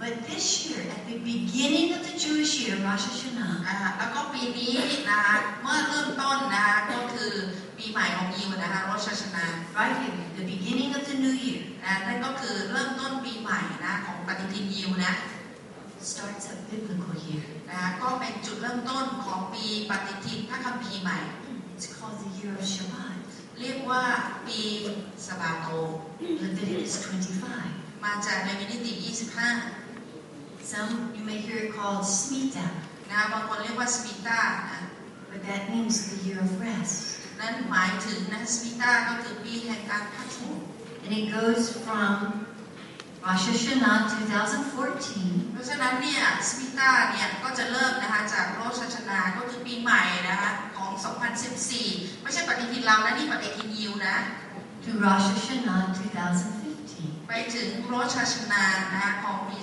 But this year, at the beginning of the Jewish year, Rosh Hashanah, อ่าแล้วก็ปีนี้นะเมื่อเริ่มต้นนะก็คือปีใหม่ของยิวนะคะโรชชนา right here, the beginning of the new year, นะนั่นก็คือเริ่มต้นปีใหม่นะของปฏิทินยิวนะ starts a biblical year. นะก็เป็นจุดเริ่มต้นของปีปฏิทินพระคัมภีร์ใหม่ It's called the year of Shabbat. เรียกว่าปีสบาโต Leviticus 25. มาจากในวินิติ25 Some you may hear it called Smita, นะบางคนเรียกว่าสมิตานะ but that means the year of rest. นั่นหมายถึงนะสมิตาก็คือปีแห่งการพักผ่อน And it goes from Rosh Hashanah 2014เพราะฉะนั้นเนี่ยสมิตาเนี่ยก็จะเริ่มนะคะจากโรชชนาก็คือปีใหม่นะคะของ 2014 ไม่ใช่ปฏิทินเรานะนี่ปฏิทินยิวนะ to Rosh Hashanah 2015. ไปถึงโรชชนานะของปี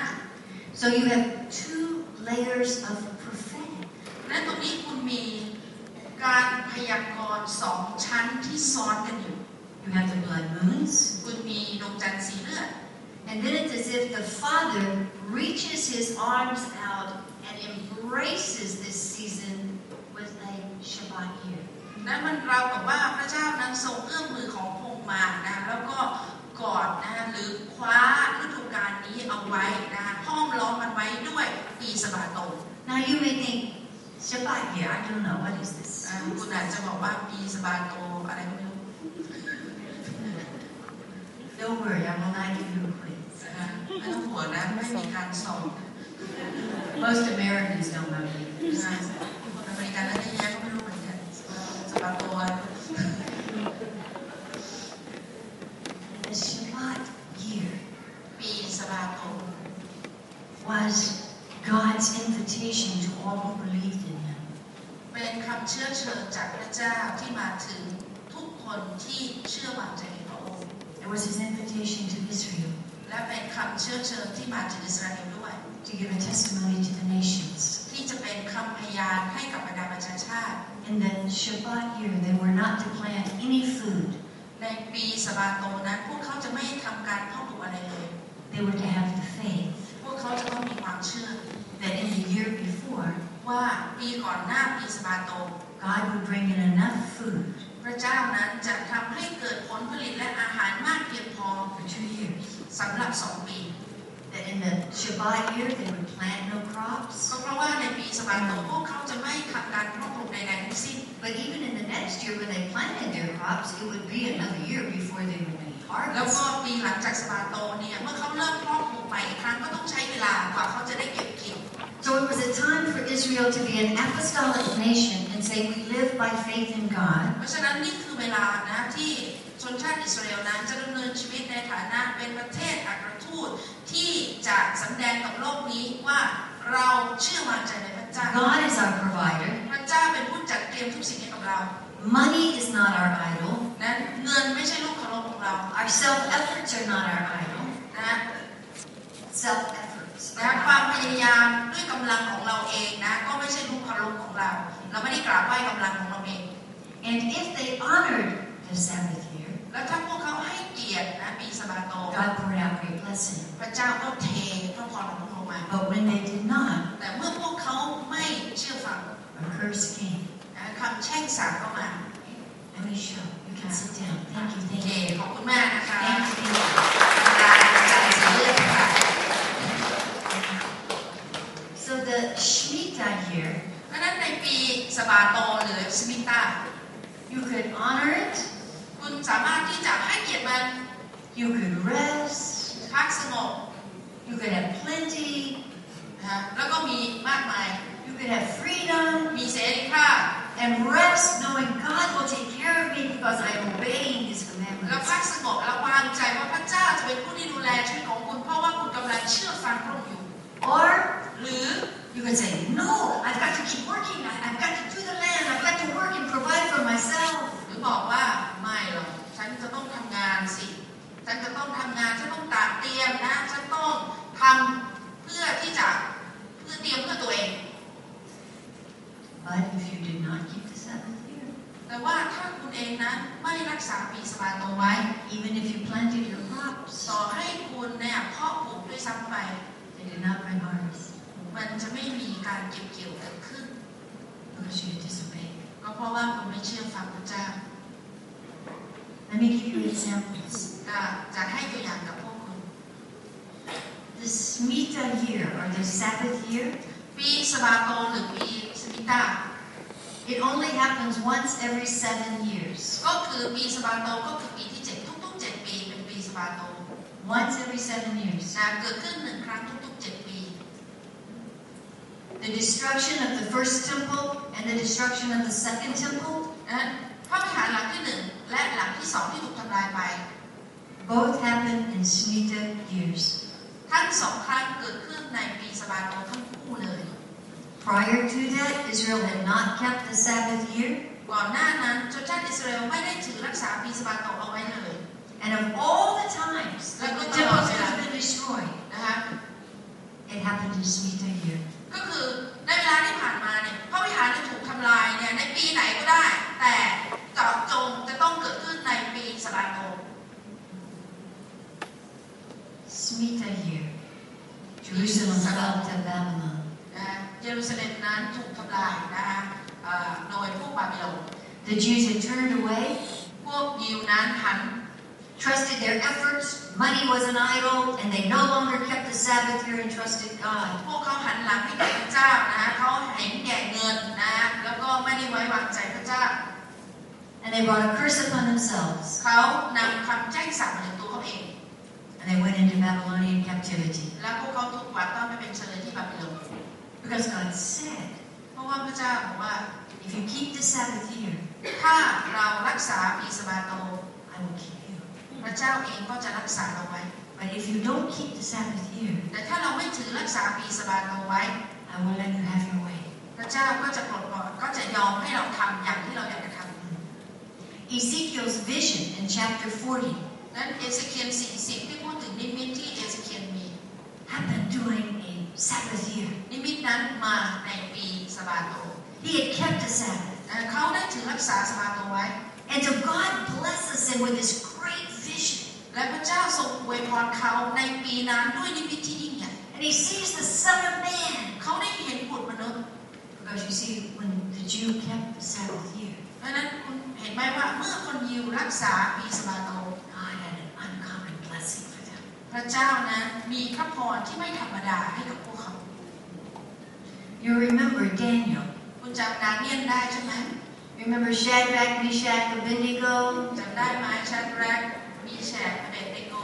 2015 So you have two layers of prophetic. นั้นตรงนี้คุณมีการพยากรณ์สองชั้นที่ซ้อนกันอยู่ You have the blood moons, คุณมีดวงจันทร์สีเลือด and then it's as if the Father reaches his arms out and embraces this season with a Shabbat year. นั้นมันเราวกับว่าพระเจ้านั้นทรงเอื้อมมือของพระองค์มานะแล้วก็กอดนะหรือคว้าฤดูกาลนี้เอาไว้นะห้อมล้อมมันไว้ด้วยปีสบาโต Now you may think, Shabbat year, I don't know, what is this? อ่าคุณอาจจะบอกว่าปีสบาโตอะไรก็ไม่รู้ Don't worry, I will not give you a quiz. นะไม่ต้องห่วงนะไม่มีการสอบ Most Americans don't know นะ these. คนอเมริกันและที่แย่ก็ไม่รู้เหมือนกันสบาโตอะไร The Shabbat year ปีสบาโต was God's invitation to all who believed in Him. เป็นคำเชื้อเชิญจากพระเจ้าที่มาถึงทุกคนที่เชื่อวางใจในพระองค์ It was His invitation to Israel และเป็นคำเชื้อเชิญที่มาถึงอิสราเอลด้วย to give a testimony to the nations. ที่จะเป็นคำพยานให้กับบรรดาประชาชาติ In the Shabbat year, they were not to plant any food. ในปีสบาโตนั้น พวกเขาจะไม่ทำการเพาะปลูกอะไรเลย They were to have the faith พวกเขาจะต้องมีความเชื่อ that in the year before, ว่าปีก่อนหน้าปีสบาโต God would bring in enough food พระเจ้านั้นจะทำให้เกิดผลผลิตและอาหารมากเพียงพอ for two years. สำหรับสองปี That in the Shabbat year, they would plant no crops. ก็เพราะว่าในปีสบาโตพวกเขาจะไม่ทำการเพาะปลูกใดๆทั้งสิ้น But even in the next year, when they planted their crops, it would be another year before they would make แล้วก็ harvest. ปีหลังจากสบาโตเนี่ยเมื่อเขาเริ่มเพาะปลูกใหม่อีกครั้งก็ต้องใช้เวลากว่าเขาจะได้เก็บเกี่ยว So it was a time for Israel to be an apostolic nation and say, We live by faith in God. เพราะฉะนั้นนี่คือเวลานะที่ชนชาติอิสราเอลนั้นจะดำเนินชีวิตในฐานะเป็นประเทศอัครทูตที่จะสำแดงกับโลกนี้ว่าเราเชื่อวางใจในพระเจ้า God is our provider. พระเจ้าเป็นผู้จัดเตรียมทุกสิ่งให้กับเรา Money is not our idol. นั้นเงินไม่ใช่ลูกเคารพของเรา Our self efforts are not our idol. นะ Self efforts. นะความพยายามด้วยกำลังของเราเองนะก็ไม่ใช่ลูกเคารพของเรา เราไม่ได้กราบไหว้กำลังของเราเอง And if they honored the Sabbath year, แล้วถ้าพวกเขาให้เกียรตินะปีสบาโต God poured out great blessing. พระเจ้าก็เทพระพรของพระองค์ลงมา But when they did not, แต่เมื่อพวกเขาไม่เชื่อฟัง a curse came. นะคำแช่งสาปเข้ามา Let me show. You can sit down. Thank you, โอ thank เค you. ขอบคุณมากนะคะ Thank you, thank you. การจ่ายสีเลือดค่ะ So the Shemitah year, เพราะฉะนั้นในปีสบาโตหรือสมิตา you could honor it, คุณสามารถที่จะให้เกียรติมัน you could rest, พักสงบ you could have plenty, นะฮะแล้วก็มีมากมาย you could have freedom, มีเสรีภาพ and rest knowing God will take care of me because I'm obeying His แล้ว commandments. พักสงบแล้ววางใจว่าพระเจ้าจะเป็นผู้ที่ดูแลชีวิตของคุณเพราะว่าคุณกำลังเชื่อฟังพระองค์อยู่ Or หรือ you could say, No, I've got to keep working. I- I've got to do the land. I've got to work and provide for myself. หรือบอกว่าไม่หรอกฉันจะต้องทำงานสิ ฉันจะต้องทำงาน ฉันต้องตากเตรียมนะ ฉันต้องทำเพื่อที่จะเพื่อเตรียมเพื่อตัวเอง But if you did not keep the Sabbath year, แต่ว่าถ้าคุณเองนั้นไม่รักษาปีสบาโตไว้ even if you planted your crops, ต่อให้คุณเนี่ยเพาะปลูกด้วยซ้ำไป they did not bring harvest มันจะไม่มีการเก็บเกี่ยวเกิดขึ้น because you disobeyed. ก็เพราะว่าคุณไม่เชื่อฟังพระเจ้า Let me give you examples. ก็จะให้ตัวอย่างกับพวกคุณ The Shemitah year or the Sabbath year, ปีสบาโตหรือปีสมิตา it only happens once every seven years. ก็คือปีสบาโตก็คือปีที่เจ็ดทุกๆเจ็ดปีเป็นปีสบาโต Once every seven years. นะเกิดขึ้นหนึ่งครั้งทุกๆเจ็ดปี The destruction of the first temple and the destruction of the second temple นะพระวิหารหลังที่หนึ่งและหลังที่สองที่ถูกทำลายไป both happened in Shemitah years. ทั้งสองครั้งเกิดขึ้นในปีสบาโตทั้งคู่เลย Prior to that, Israel had not kept the Sabbath year, ก่อนหน้านั้นชนชาติอิสราเอลไม่ได้ถือรักษาปีสบาโตเอาไว้เลย and of all the times that the temples have been destroyed, นะคะ it happened in Shemitah year. ก็คือในเวลาที่ผ่านมาเนี่ยพระวิหารจะถูกทำลายเนี่ยในปีไหนก็ได้ แต่เจาะจงจะต้องเกิดขึ้นในปีสบาโต Shemitah year. Jerusalem fell to Babylon. นะเยรูซาเล็มนั้นถูกทำลายนะคะเอ่อโดยพวกบาบิโลน The Jews had turned away, พวกยิวนั้นหัน trusted their efforts, money was an idol, and they no longer kept the Sabbath year and trusted God. พวกเขาหันหลังให้แก่พระเจ้านะเขาเห็นแก่เงินนะแล้วก็ไม่ได้ไว้วางใจพระเจ้า And they brought a curse upon themselves, เขานำคำแจ้งสั่งมาถึงตัวเขาเอง and they went into Babylonian captivity. แล้วพวกเขาถูกกวาดต้อนไปเป็นเฉลยที่บาบิโลน Because God said, เพราะว่าพระเจ้าบอกว่า if you keep the Sabbath year, ถ้าเรารักษาปีสบาโต พระเจ้าเองก็จะรักษาเราไว้ But if you don't keep the Sabbath year, แต่ถ้าเราไม่ถือรักษาปีสบาโตไว้ I will let you have your way. พระเจ้าก็จะปลดปล่อยก็จะยอมให้เราทำอย่างที่เราอยากจะทำ Ezekiel's vision in chapter 40นั้นเอเสเคียล40 ที่พูดถึงนิมิตที่เอเสเคียลมี happened during a Sabbath year. นิมิตนั้นมาในปีสบาโต He had kept the Sabbath. เขาได้ถือรักษาสบาโตไว้ And so God blesses him with this vision. และพระเจ้าทรงอวยพรเขาในปีนั้นด้วยนิมิตที่ยิ่งใหญ่ And he sees the Son of Man. เขาได้เห็นบุตรมนุษย์ Because you see, when the Jew kept the Sabbath year, เพราะฉะนั้นคุณเห็นไหมว่าเมื่อคนยิวรักษาปีสบาโต God had an uncommon blessing for them. พระเจ้านั้นมีพระพรที่ไม่ธรรมดาให้กับพวกเขา You remember Daniel. คุณจำดาเนียลได้ใช่ไหม Remember Shadrach, Meshach, Abednego? จำได้ไหมชั ดแรกมชาคอเบดเนโก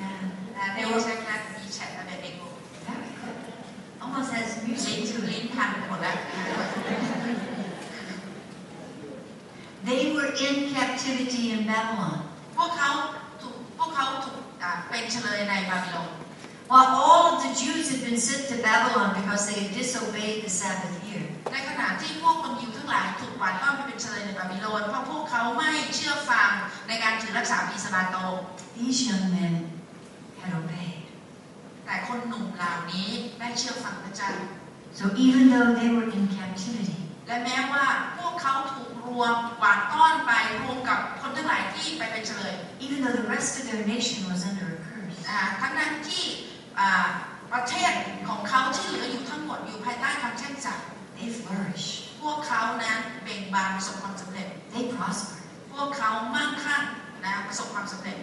Yeah. นะเดวชัดแรคเมชาคอเบดเนโก Very good. Almost has music to it. ลิ้นพันหมดแล้ว They were in captivity in Babylon. พวกเขาถูกพวกเขาถูกอ่าเป็นเฉลยในบาบิโลน While all of the Jews had been sent to Babylon because they had disobeyed the Sabbath year. ในขณะที่พวกคนยิวทั้งหลายถูกกวาดต้อนไปเป็นเฉลยในบาบิโลนเพราะพวกเขาไม่เชื่อฟังในการถือรักษาปีสบาโต These young men had obeyed. แต่คนหนุ่มเหล่านี้ได้เชื่อฟังพระเจ้า So even though they were in captivity, และแม้ว่าพวกเขาถูกรวมกวาดต้อนไปรวมกับคนทั้งหลายที่ไปเป็นเฉลย even though the rest of their nation was under a curse, อ่าทั้งนั้นที่อ่าปประเทศของเขาที่เหลืออยู่ทั้งหมดอยู่ภายใต้คำแช่งจับ They flourish. พวกเขานั้นเบ่งบานประสบความสำเร็จ They prosper. พวกเขามั่งคั่งนะประสบความสำเร็จ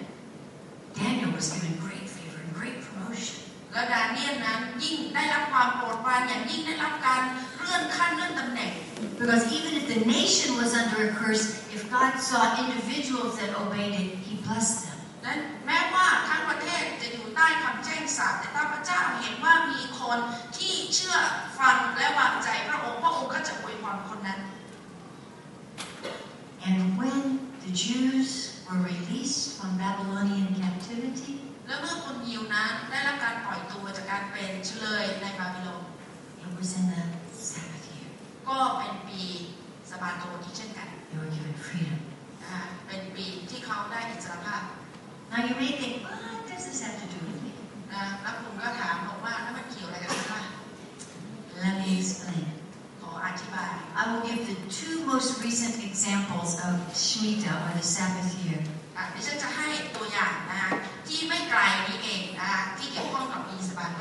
Daniel was given great favor and great promotion. และดาเนียลนั้นยิ่งได้รับความโปรดปรานอย่างยิ่งได้รับการเลื่อนขั้นเลื่อนตำแหน่ง Because even if the nation was under a curse, if God saw individuals that obeyed it, He blessed them. นั้นแม้ว่าทั้งประเทศจะอยู่ใต้คำแจ้งสาปแต่ถ้าพระเจ้าเห็นว่ามีคนที่เชื่อฟังและวางใจพระองค์พระองค์ก็จะอวยพรคนนั้น And when the Jews were released from Babylonian captivity, และเมื่อคนยิวนั้นได้รับการปล่อยตัวจากการเป็นเฉลยในบาบิโลน it was in the Sabbath year. ก็เป็นปีสบาโตนี้เช่นกัน They were given freedom. นะคะเป็นปีที่เขาได้อิสรภาพ Now you may think, what does this have to do with me? นะแล้วคุณก็ถามบอกว่าแล้วมันเกี่ยวอะไรกันบ้าง Let me explain. ขออธิบาย I will give the two most recent examples of Shemitah or the Sabbath year. อะดิฉันจะให้ตัวอย่างนะคะที่ไม่ไกลนี้เองนะคะที่เกี่ยวข้องกับปีสบาโต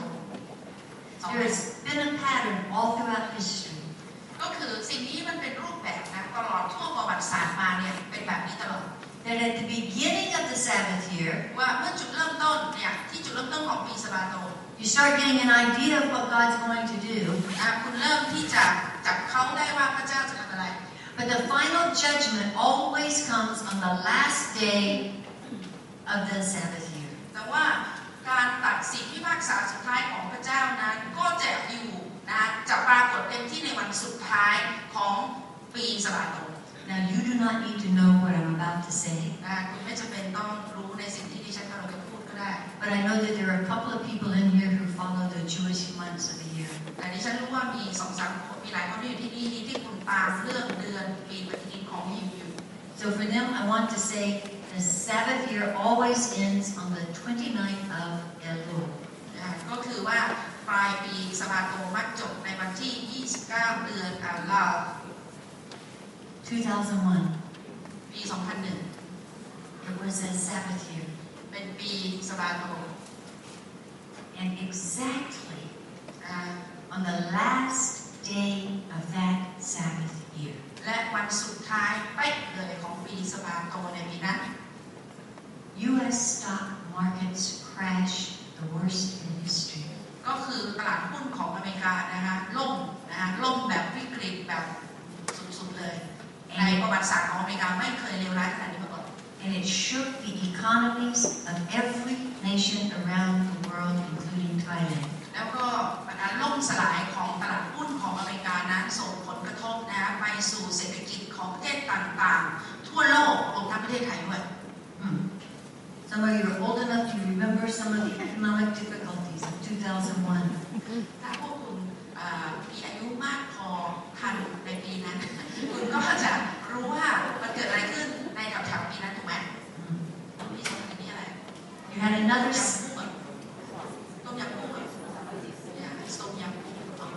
สอง There has been a pattern all throughout history ก็คือสิ่งนี้มันเป็นรูปแบบนะตลอดทั่วประวัติศาสตร์มาเนี่ยเป็นแบบนี้ตลอด that at the beginning of the Sabbath year, ว่าเมื่อจุดเริ่มต้นเนี่ยที่จุดเริ่มต้นของปีสบาโต you start getting an idea of what God's going to do. นะคุณเริ่มที่จะจับเขาได้ว่าพระเจ้าจะทำอะไร But the final judgment always comes on the last day of the Sabbath year. แต่ว่าการตัดสินพิพากษาสุดท้ายของพระเจ้านั้นก็จะอยู่นะจะปรากฏเต็มที่ในวันสุดท้ายของปีสบาโต Now, you do not need to know what I'm about to say, นะคุณไม่จำเป็นต้องรู้ในสิ่งที่ดิฉันกำลังจะพูดก็ได้ but I know that there are a couple of people in here who follow the Jewish months of the year. แต่ดิฉันรู้ว่ามีสองสามคนมีหลายคนที่อยู่ที่นี่ที่คุณตามเรื่องเดือนปีปฏิทินของยิวอยู่ So for them, I want to say the Sabbath year always ends on the 29th of Elul. นะก็คือว่าปลายปีสบาโตมักจบในวันที่ 29 เดือนอาลาว 2001. ปี 2001 It was a Sabbath year. เป็นปีสบาโต And exactly อ่า on the last day of that Sabbath year, และวันสุดท้ายเป๊ะเลยของปีสบาโตในปีนั้น U.S. stock markets crashed the worst in history. ก็คือตลาดหุ้นของอเมริกานะคะล่มนะคะล่มแบบวิกฤตแบบสุดๆเลย ในประวัติศาสตร์ของอเมริกาไม่เคยเลวร้ายขนาดนี้มาก่อน And it shook the economies of every nation around the world, including Thailand. แล้วก็การล่มสลายของตลาดหุ้นของอเมริกานั้นส่งผลกระทบนะไปสู่เศรษฐกิจของประเทศต่างๆ ทั่วโลกรวมทั้งประเทศไทยด้วย Hmm. Some of you are old enough to remember some of the economic difficulties of 2001. ถ้าพวกคุณเอ่อมีอายุมากพอทันในปีนั้น คุณก็จะรู้ว่ามันเกิดอะไรขึ้นในแถวๆปีนั้นถูกไหม Hmm. พี่ชมอันนี้อะไร You had ต้ม another ยำกุ้งเหรอต้มยำกุ้งเหรอเนี่ยต้มยำกุ้งอ๋อ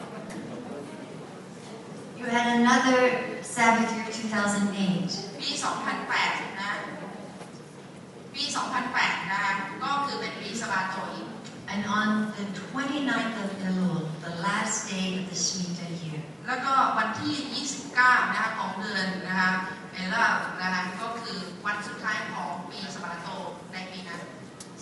you had another Sabbath year 2008. ปี 2008 นะ ปี 2008 นะคะ ก็คือเป็นปีสบาโตอีก And on the 29th of Elul, the last day of the Shemitah year, แล้วก็วันที่ 29 นะคะของเดือนนะคะเอล่านะคะก็คือวันสุดท้ายของปีสบาโตในปีนั้น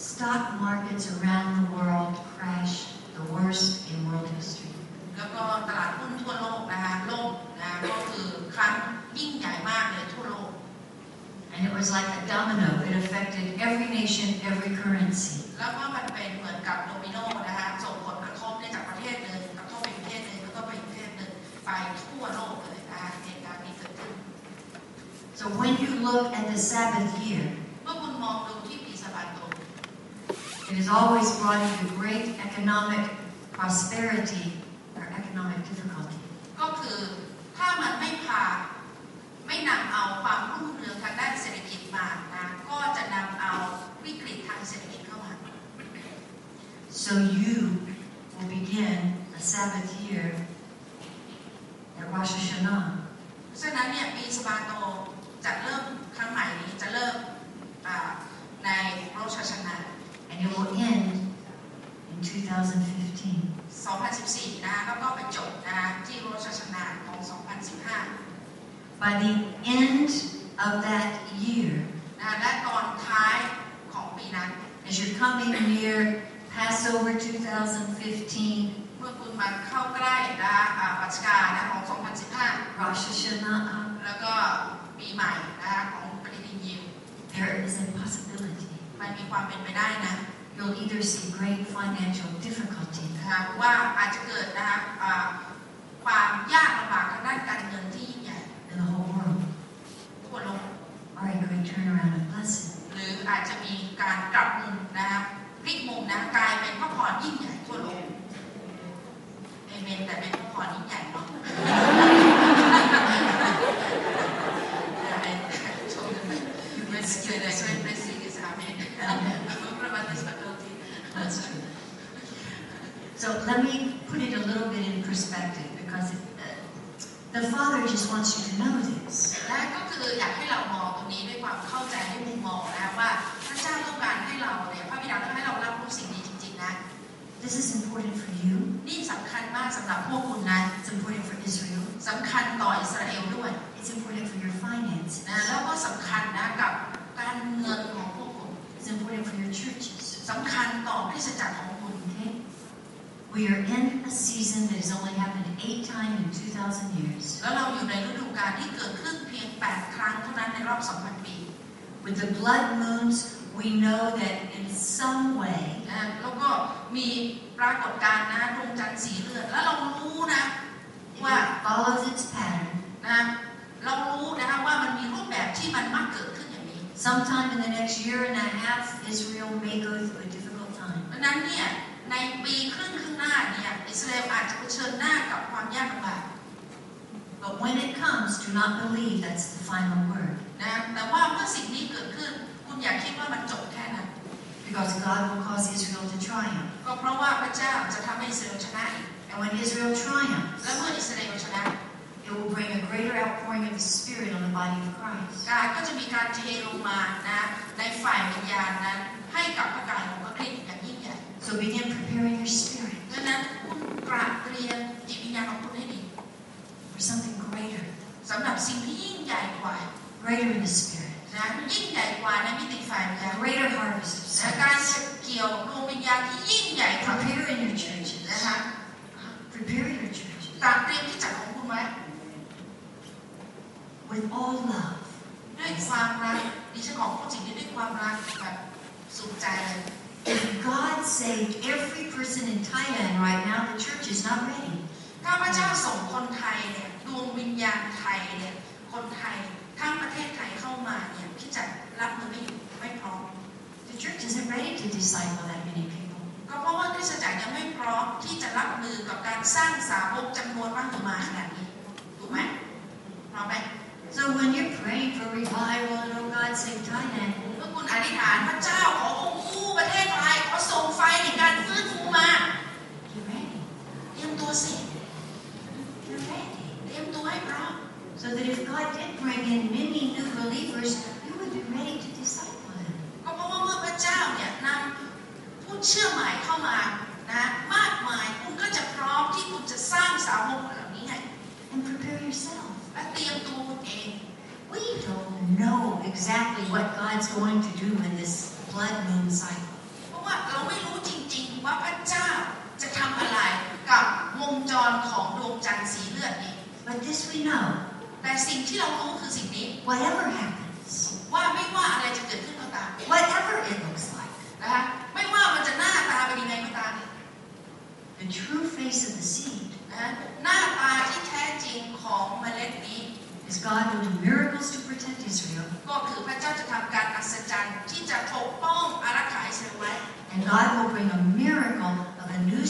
stock markets around the world crashed the worst in world history. แล้วก็ตลาดหุ้นทั่วโลกนะคะล่มนะคะก็คือครั้งยิ่งใหญ่มากเลยทั่วโลก And it was like a domino. It affected every nation, every currency. แล้วก็มันเป็นเหมือนกับโดมิโนนะคะส่งผลกระ ไปทั่วโลกเลยนะคะเหตุการณ์นี้เกิดขึ้น So when you look at the Sabbath year, เมื่อคุณมองดูที่ปีสบาโต it has always brought you great economic prosperity or economic difficulty. ก็คือถ้ามันไม่พาไม่นำเอาความรุ่งเรืองทางด้านเศรษฐกิจมานะก็จะนำเอาวิกฤตทางเศรษฐกิจเข้ามา So you will begin the Sabbath year at รัชช Hashanah ฉะนั้นเนี่ยปีสบาโตจะเริ่มครั้งใหม่นี้จะเริ่มในโรชชนะ and it will end in 2015 2014 นะแล้วก็ไปจบนะที่โรชชนะของ 2015 by the end of that year นะและตอนท้ายของปีนั้น as you're coming near Passover 2015 เมื่อคุณมาเข้าใกล้นะอ่าปัจกานะของ 2015 Rosh Hashanah, แล้วก็ปีใหม่นะคะของปฏิทินยิว there is a possibility มันมีความเป็นไปได้นะ you'll either see great financial difficulty นะคะว่าอาจจะเกิดนะคะอ่าความยากลำบากทางด้านการเงินที่ยิ่งใหญ่ in the whole world, ทั่วโลก or a great turnaround of blessing. หรืออาจจะมีการกลับมุมนะคะพลิกมุมนะกลายเป็นพระพรยิ่งใหญ่ทั่วโลก เมนแต่เป็นพระพรยิ่งใหญ่เนาะ Let's do this. When blessing is Amen. That's true. So let me put it a little bit in perspective because it, uh, the Father just wants you to know this. และก็คืออยากให้เรามองตรงนี้ด้วยความเข้าใจด้วยมุมมองนะว่าพระเจ้าต้องการให้เราเนี่ยพระบิดาต้องให้เรารับรู้สิ่งนี้ This is important for you. นี่สำคัญมากสำหรับพวกคุณนะ It's important for Israel. สำคัญต่ออิสราเอลด้วย It's important for your finances. นะแล้วก็สำคัญนะกับการเงินของพวกคุณ It's important for your churches. สำคัญต่อคริสตจักรของคุณ Okay? We are in a season that has only happened eight times in 2,000 years. แล้วเราอยู่ในฤดูกาลที่เกิดขึ้นเพียง 8 ครั้งเท่านั้นในรอบ 2,000 ปี With the blood moons, we know that in some way นะแล้วก็มีปรากฏการณ์นะดวงจันทร์สีเลือด แล้วเรารู้นะ ว่า it follows its pattern. นะเรารู้นะคะว่ามันมีรูปแบบที่มันมักเกิดขึ้นอย่างนี้ Sometime in the next year and a half, Israel may go through a difficult time. ดังนั้นเนี่ยในปีครึ่งข้างหน้าเนี่ยอิสราเอลอาจจะเผชิญหน้ากับความยากลำบาก But when it comes, do not believe that's the final word. นะแต่ว่าเมื่อสิ่งนี้เกิดขึ้น คุณอย่าคิดว่ามันจบแค่นั้น Because God will cause Israel to triumph. ก็เพราะว่าพระเจ้าจะทำให้อิสราเอลชนะอีก And when Israel triumphs, และเมื่ออิสราเอลชนะ it will bring a greater outpouring of the Spirit on the body of Christ. การก็จะมีการเทลงมานะในฝ่ายวิญญาณนั้น ให้กับพระกายของพระคริสต์อย่างยิ่งใหญ่ So begin preparing your spirit ดังนั้นคุณตระเตรียมจิตวิญญาณของคุณให้ดี for something greater, สำหรับสิ่งที่ยิ่งใหญ่กว่า greater in the Spirit, นะยิ่งใหญ่กว่าในมิติฝ่ายวิญญาณ a greater harvest of และการ souls. เกี่ยวดวงวิญญาณที่ยิ่งใหญ่กว่า Prepare in your churches. นะคะ Prepare your churches ตระเตรียมที่จักรของคุณไว้ with all love. ด้วยความรักดิฉันขอพูดสิ่งนี้ด้วยความรักแบบสุขใจเลย If God saved every person in Thailand right now, the church is not ready. ถ้าพระเจ้าส่งคนไทยเนี่ยดวงวิญญาณไทยเนี่ยคนไทย ทั้งประเทศไทยเข้ามาเนี่ยที่จะรับมือไม่อยู่ไม่พร้อม The church isn't ready to disciple that many people. ก็เพราะว่าคริสตจักรยังไม่พร้อมที่จะรับมือกับการสร้างสาวกจำนวนมากมายขนาดนี้ถูกไหมพร้อมไหม So when you're praying for revival and oh God save Thailand, เมื่อคุณอธิษฐานพระเจ้าขอองค์กู้ประเทศไทยขอส่งไฟในการฟื้นฟูมา get ready. เตรียมตัวสิ Get ready. เตรียมตัวให้พร้อม So that if God did bring in many new believers, you would be ready to disciple them. ก็เพราะว่าเมื่อพระเจ้าเนี่ยนำผู้เชื่อใหม่เข้ามานะมากมายคุณก็จะพร้อมที่คุณจะสร้างสาวกเหล่านี้ไง And prepare yourself. และเตรียมตัวคุณเอง We don't know exactly what God's going to do in this blood moon cycle. เพราะว่าเราไม่รู้จริงๆว่าพระเจ้าจะทำอะไรกับวงจรของดวงจันทร์สีเลือดนี้ But this we know. แต่สิ่งที่เรารู้คือสิ่งนี้ Whatever happens, ว่าไม่ว่าอะไรจะเกิดขึ้นก็ตาม whatever it looks like, นะคะไม่ว่ามันจะหน้าตาเป็นยังไงก็ตาม the true face of the seed นะหน้าตาที่แท้จริงของเมล็ดนี้ is God will do miracles to protect Israel, ก็คือพระเจ้าจะทำการอัศจรรย์ที่จะปกป้องอารักขาอิสราเอลไว้ and God will bring a miracle of a new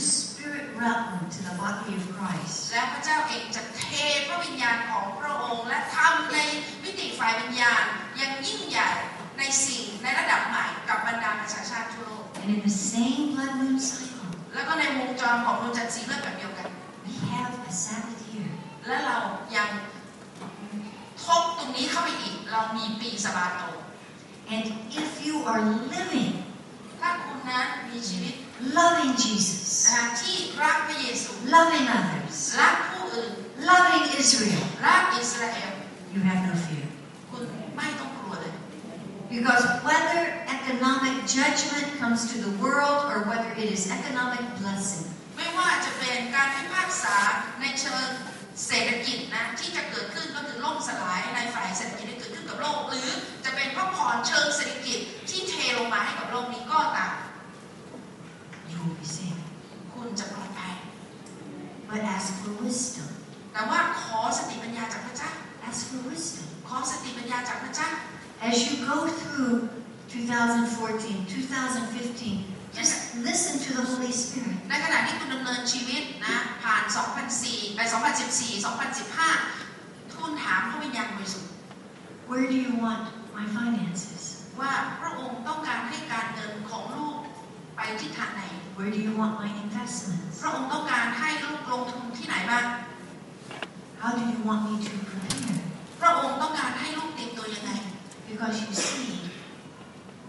spirit realm to the body of Christ. และพระเจ้าเองจะเทพระวิญญาณของพระองค์ และทำในมิติฝ่ายวิญญาณอยังยิ่งใหญ่ในสิ่งในระดับใหม่กับบรรดาประชาชาติทั่วโลก And in the same blood moon cycle, แล้วก็ในวงจรของดวงจันทร์สีเลือดแบบเดียวกัน we have a Sabbath year. และเรายังทบตรงนี้เข้าไปอีก เรามีปีสบาโต And if you are living, ถ้าคุณนั้นมีชีวิต loving Jesus, นะคะที่รักพระเยซู loving others, รักผู้อื่น loving Israel, รักอิสราเอล you have no fear. คุณไม่ต้องกลัวเลย Because whether economic judgment comes to the world or whether it is economic blessing, ไม่ว่าจะเป็นการพิพากษาในเชิงเศรษฐกิจนะที่จะเกิดขึ้นก็คือล่มสลายในฝ่ายเศรษฐกิจที่เกิดขึ้นกับโลก หรือจะเป็นพระพรเชิงเศรษฐกิจที่เทลงมาให้กับโลกนี้ก็ตาม you will be saved. คุณจะปลอดภัย But ask for wisdom. แต่ว่าขอสติปัญญาจากพระเจ้า Ask for wisdom. ขอสติปัญญาจากพระเจ้า As you go through 2014, 2015, just listen to the Holy Spirit. ในขณะที่คุณดำเนินชีวิตนะผ่าน 2004 ไป 2014 2015 คุณถามพระวิญญาณบริสุทธิ์ Where do you want my finances? ว่าพระองค์ต้องการให้การเงินของลูกไปทิศทางไหน Where do you want my investments? พระองค์ต้องการให้ลูกลงทุนที่ไหนบ้าง How do you want me to prepare? พระองค์ต้องการให้ลูกเตรียมตัวยังไง Because you see,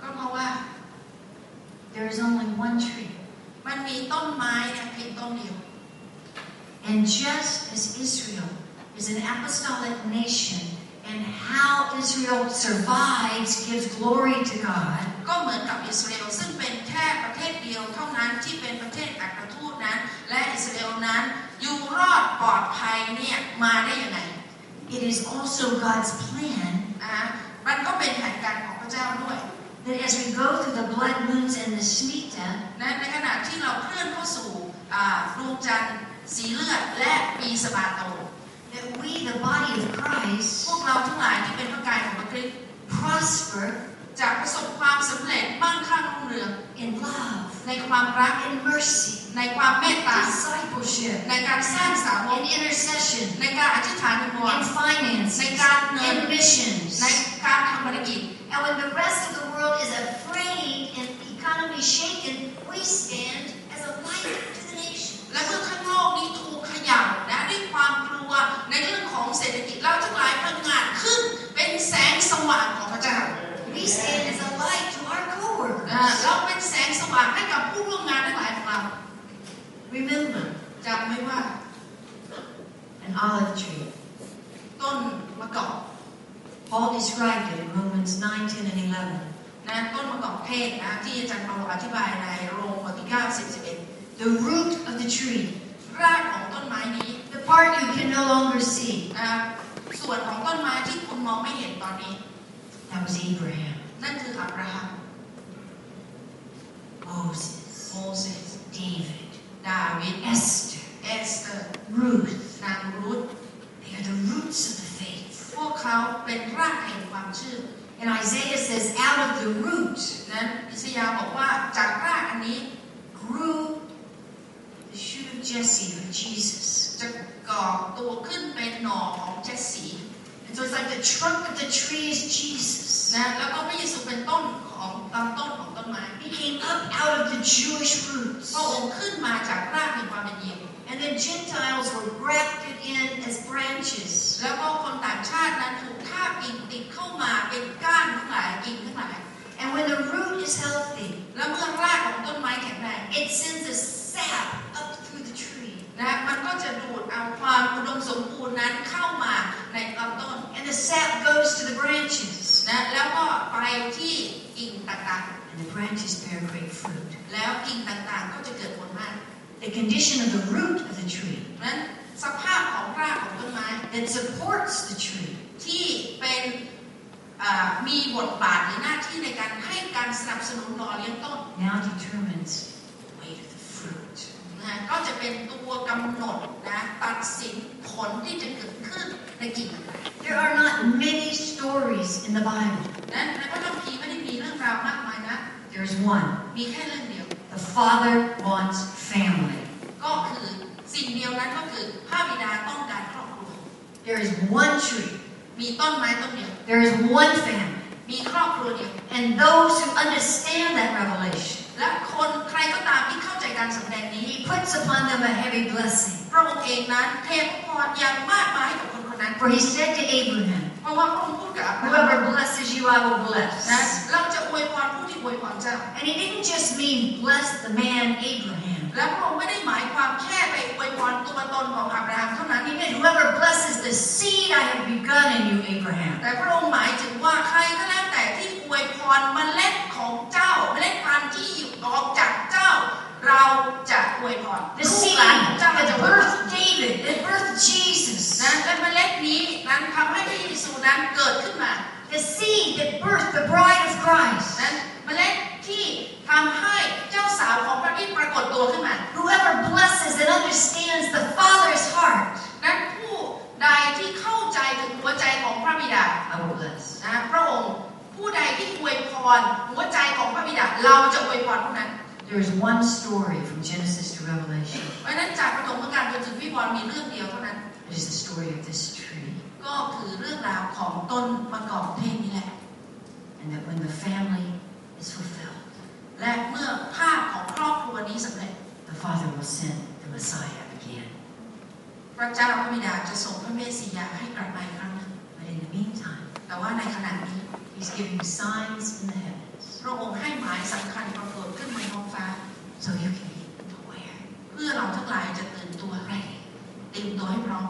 ก็เพราะว่า there is only one tree. มันมีต้นไม้เนี่ยเพียงต้นเดียว And just as Israel is an apostolic nation, and how Israel survives gives glory to God, ก็เหมือนกับอิสราเอลซึ่งเป็นแ ค่ประเทศเดียวเท่านั้นที่เป็นประเทศอัครทูตนั้น และอิสราเอลนั้นอยู่รอดปลอดภัยเนี่ยมาได้ยังไง it is also God's plan อ่ามันก็เป็นแผนการของพระเจ้าด้วย that as we go through the blood moons and the Shemitah, นะในขณะที่เราเคลื่อนเข้าสู่อ่าดวงจันทร์สีเลือดและปีสบาโต that we, the body of พ Christ, วกเราทั้งหลายที่เป็นพระกายของพระคริสต์ prosper จะประสบความสำเร็จมั่งคั่งรุ่งเรือง in love, ในความรัก in mercy, ในความเมตตา discipleship, ในการสร้างสาวก in intercession, ในการอธิษฐานวิงวอน in finance, May God know. in missions. ในการทำภารกิจ And when the rest of the world is afraid and the economy shaken, we stand as a light to the nation. และเมื่อข้างโลกนี้ถูกเขย่านะด้วยความกลัวในเรื่องของเศรษฐกิจเราทั้งหลายพังงาดขึ้นเป็นแสงสว่างของพระเจ้า We stand as a light to our อ่า coworkers. เราเป็นแสงสว่างให้กับผู้ร่วมงานทั้งหลายของเรา Remember, จำไว้ว่า an olive tree. ต้นมะกอก Paul described it in Romans 9, 10, and 11. นะต้นมะกอกเทศนะที่อาจารย์เปาโลอธิบายในโรมบทที่9 10 11 The root of the tree, รากของต้นไม้นี้ the part you can no longer see, นะส่วนของต้นไม้ที่คุณมองไม่เห็นตอนนี้ that was Abraham, นั่นคืออับราฮัม Moses, โมเสส David, ดาวิด Esther, เอสเตอร์ Ruth. นางรูธ They are the roots of the faith. พวกเขาเป็นรากแห่งความเชื่อ And Isaiah says, out of the root นั้นอิสยาห์บอกว่าจากรากอันนี้ grew the shoot of Jesse for Jesus. จะก่อตัวขึ้นเป็นหน่อของเจสสี And so it's like the trunk of the tree is Jesus. นะแล้วก็พระเยซูเป็นต้นของลำต้นของต้นไม้ He came up out of the Jewish พ roots. ระองค์ขึ้นมาจากรากแห่งความเป็นยิว And then Gentiles were grafted in as branches. แล้วก็คนต่างชาตินั้นถูกทาบกิ่งติดเข้ามาเป็นก้านทั้งหลายกิ่งทั้งหลาย And when the root is healthy, แล้วเมื่อรากของต้นไม้แข็งแรง it sends a sap นะมันก็จะดูดเอาความอุดมสมบูรณ์นั้นเข้ามาในลำต้น And the sap goes to the branches. นะแล้วก็ไปที่กิ่งต่างๆ And the branches bear great fruit. แล้วกิ่งต่างๆก็จะเกิดผลมาก The condition of the root of the tree นั้นสภาพของรากของต้นไม้ that supports the tree ที่เป็นมีบทบาทหรือหน้าที่ในการให้การสนับสนุนหล่อเลี้ยงต้น now determines the weight of the fruit. นะก็จะเป็นตัวกำหนดนะตัดสินผลที่จะเกิดขึ้นในกิ่ง There are not many stories in the Bible. นั้นในพระคัมภีร์ไม่ได้มีเรื่องราวมากมายนะ There's one. มีแค่เรื่องเดียว The father wants family. ก็คือสิ่งเดียวนั้นก็คือพระบิดาต้องการครอบครัว There is one tree. มีต้นไม้ต้นเดียว There is one family. มีครอบครัวเดียว And those who understand that revelation, และคนใครก็ตามที่เข้าใจการสำแดงนี้ he puts upon them a heavy blessing. พระองค์เองนั้นเทพระพรอย่างมากมายให้กับคนคนนั้น For he said to Abraham, เพราะว่าพระองค์พูดกับอับราฮัม Whoever blesses you, I will นะ bless. เราจะอวยพรผู้ที่อวยพรเจ้า And he didn't just mean bless the man Abraham, แล้วพระองค์ไม่ได้หมายความแค่ไปอวยพรตัวตนของอับราฮัมเท่านั้น He meant whoever blesses the seed I have begun in you, Abraham. แต่พระองค์หมายถึงว่าใครก็แล้วแต่ที่อวยพรเมล็ดของเจ้าเมล็ดพันธุ์ที่ออกจากเจ้า เราจะอวยพร The ลูก seed หลานของเจ้าเรา that จะอวยพร birthed David, that birthed Jesus. นะและเมล็ดนี้นั้นทำให้พระเยซูนั้นเกิดขึ้นมา The seed that birthed the bride of Christ. นั้นเมล็ด ที่ทำให้เจ้าสาวของพระคริสต์ปรากฏตัวขึ้นมา Whoever blesses and understands the Father's heart, นั้นผู้ใดที่เข้าใจถึงหัวใจของพระบิดา I will bless. นะพระองค์ผู้ใดที่อวยพรหัวใจของพระบิดาเราจะอวยพรผู้นั้น There is one story from Genesis to Revelation. เพราะฉะนั้นจากปฐมกาลจนถึงวิวรณ์มีเรื่องเดียวเท่านั้น It is the story of this tree. ก็คือเรื่องราวของต้นมะกอกเทศนี่แหละ And that when the family is fulfilled, และเมื่อภาพของครอบครัวนี้สำเร็จ the Father will send the Messiah again. พระเจ้าพระบิดาจะส่งพระเมสสิยาให้กลับมาอีกครั้งหนึ่ง But in the meantime, แต่ว่าในขณะนี้ He's giving signs in the heavens พระองค์ให้หมายสำคัญปรากฏขึ้นบนท้องฟ้า so you can be aware, เพื่อเราทั้งหลายจะตื่นตัว ready. เตรียมตัวให้พร้อม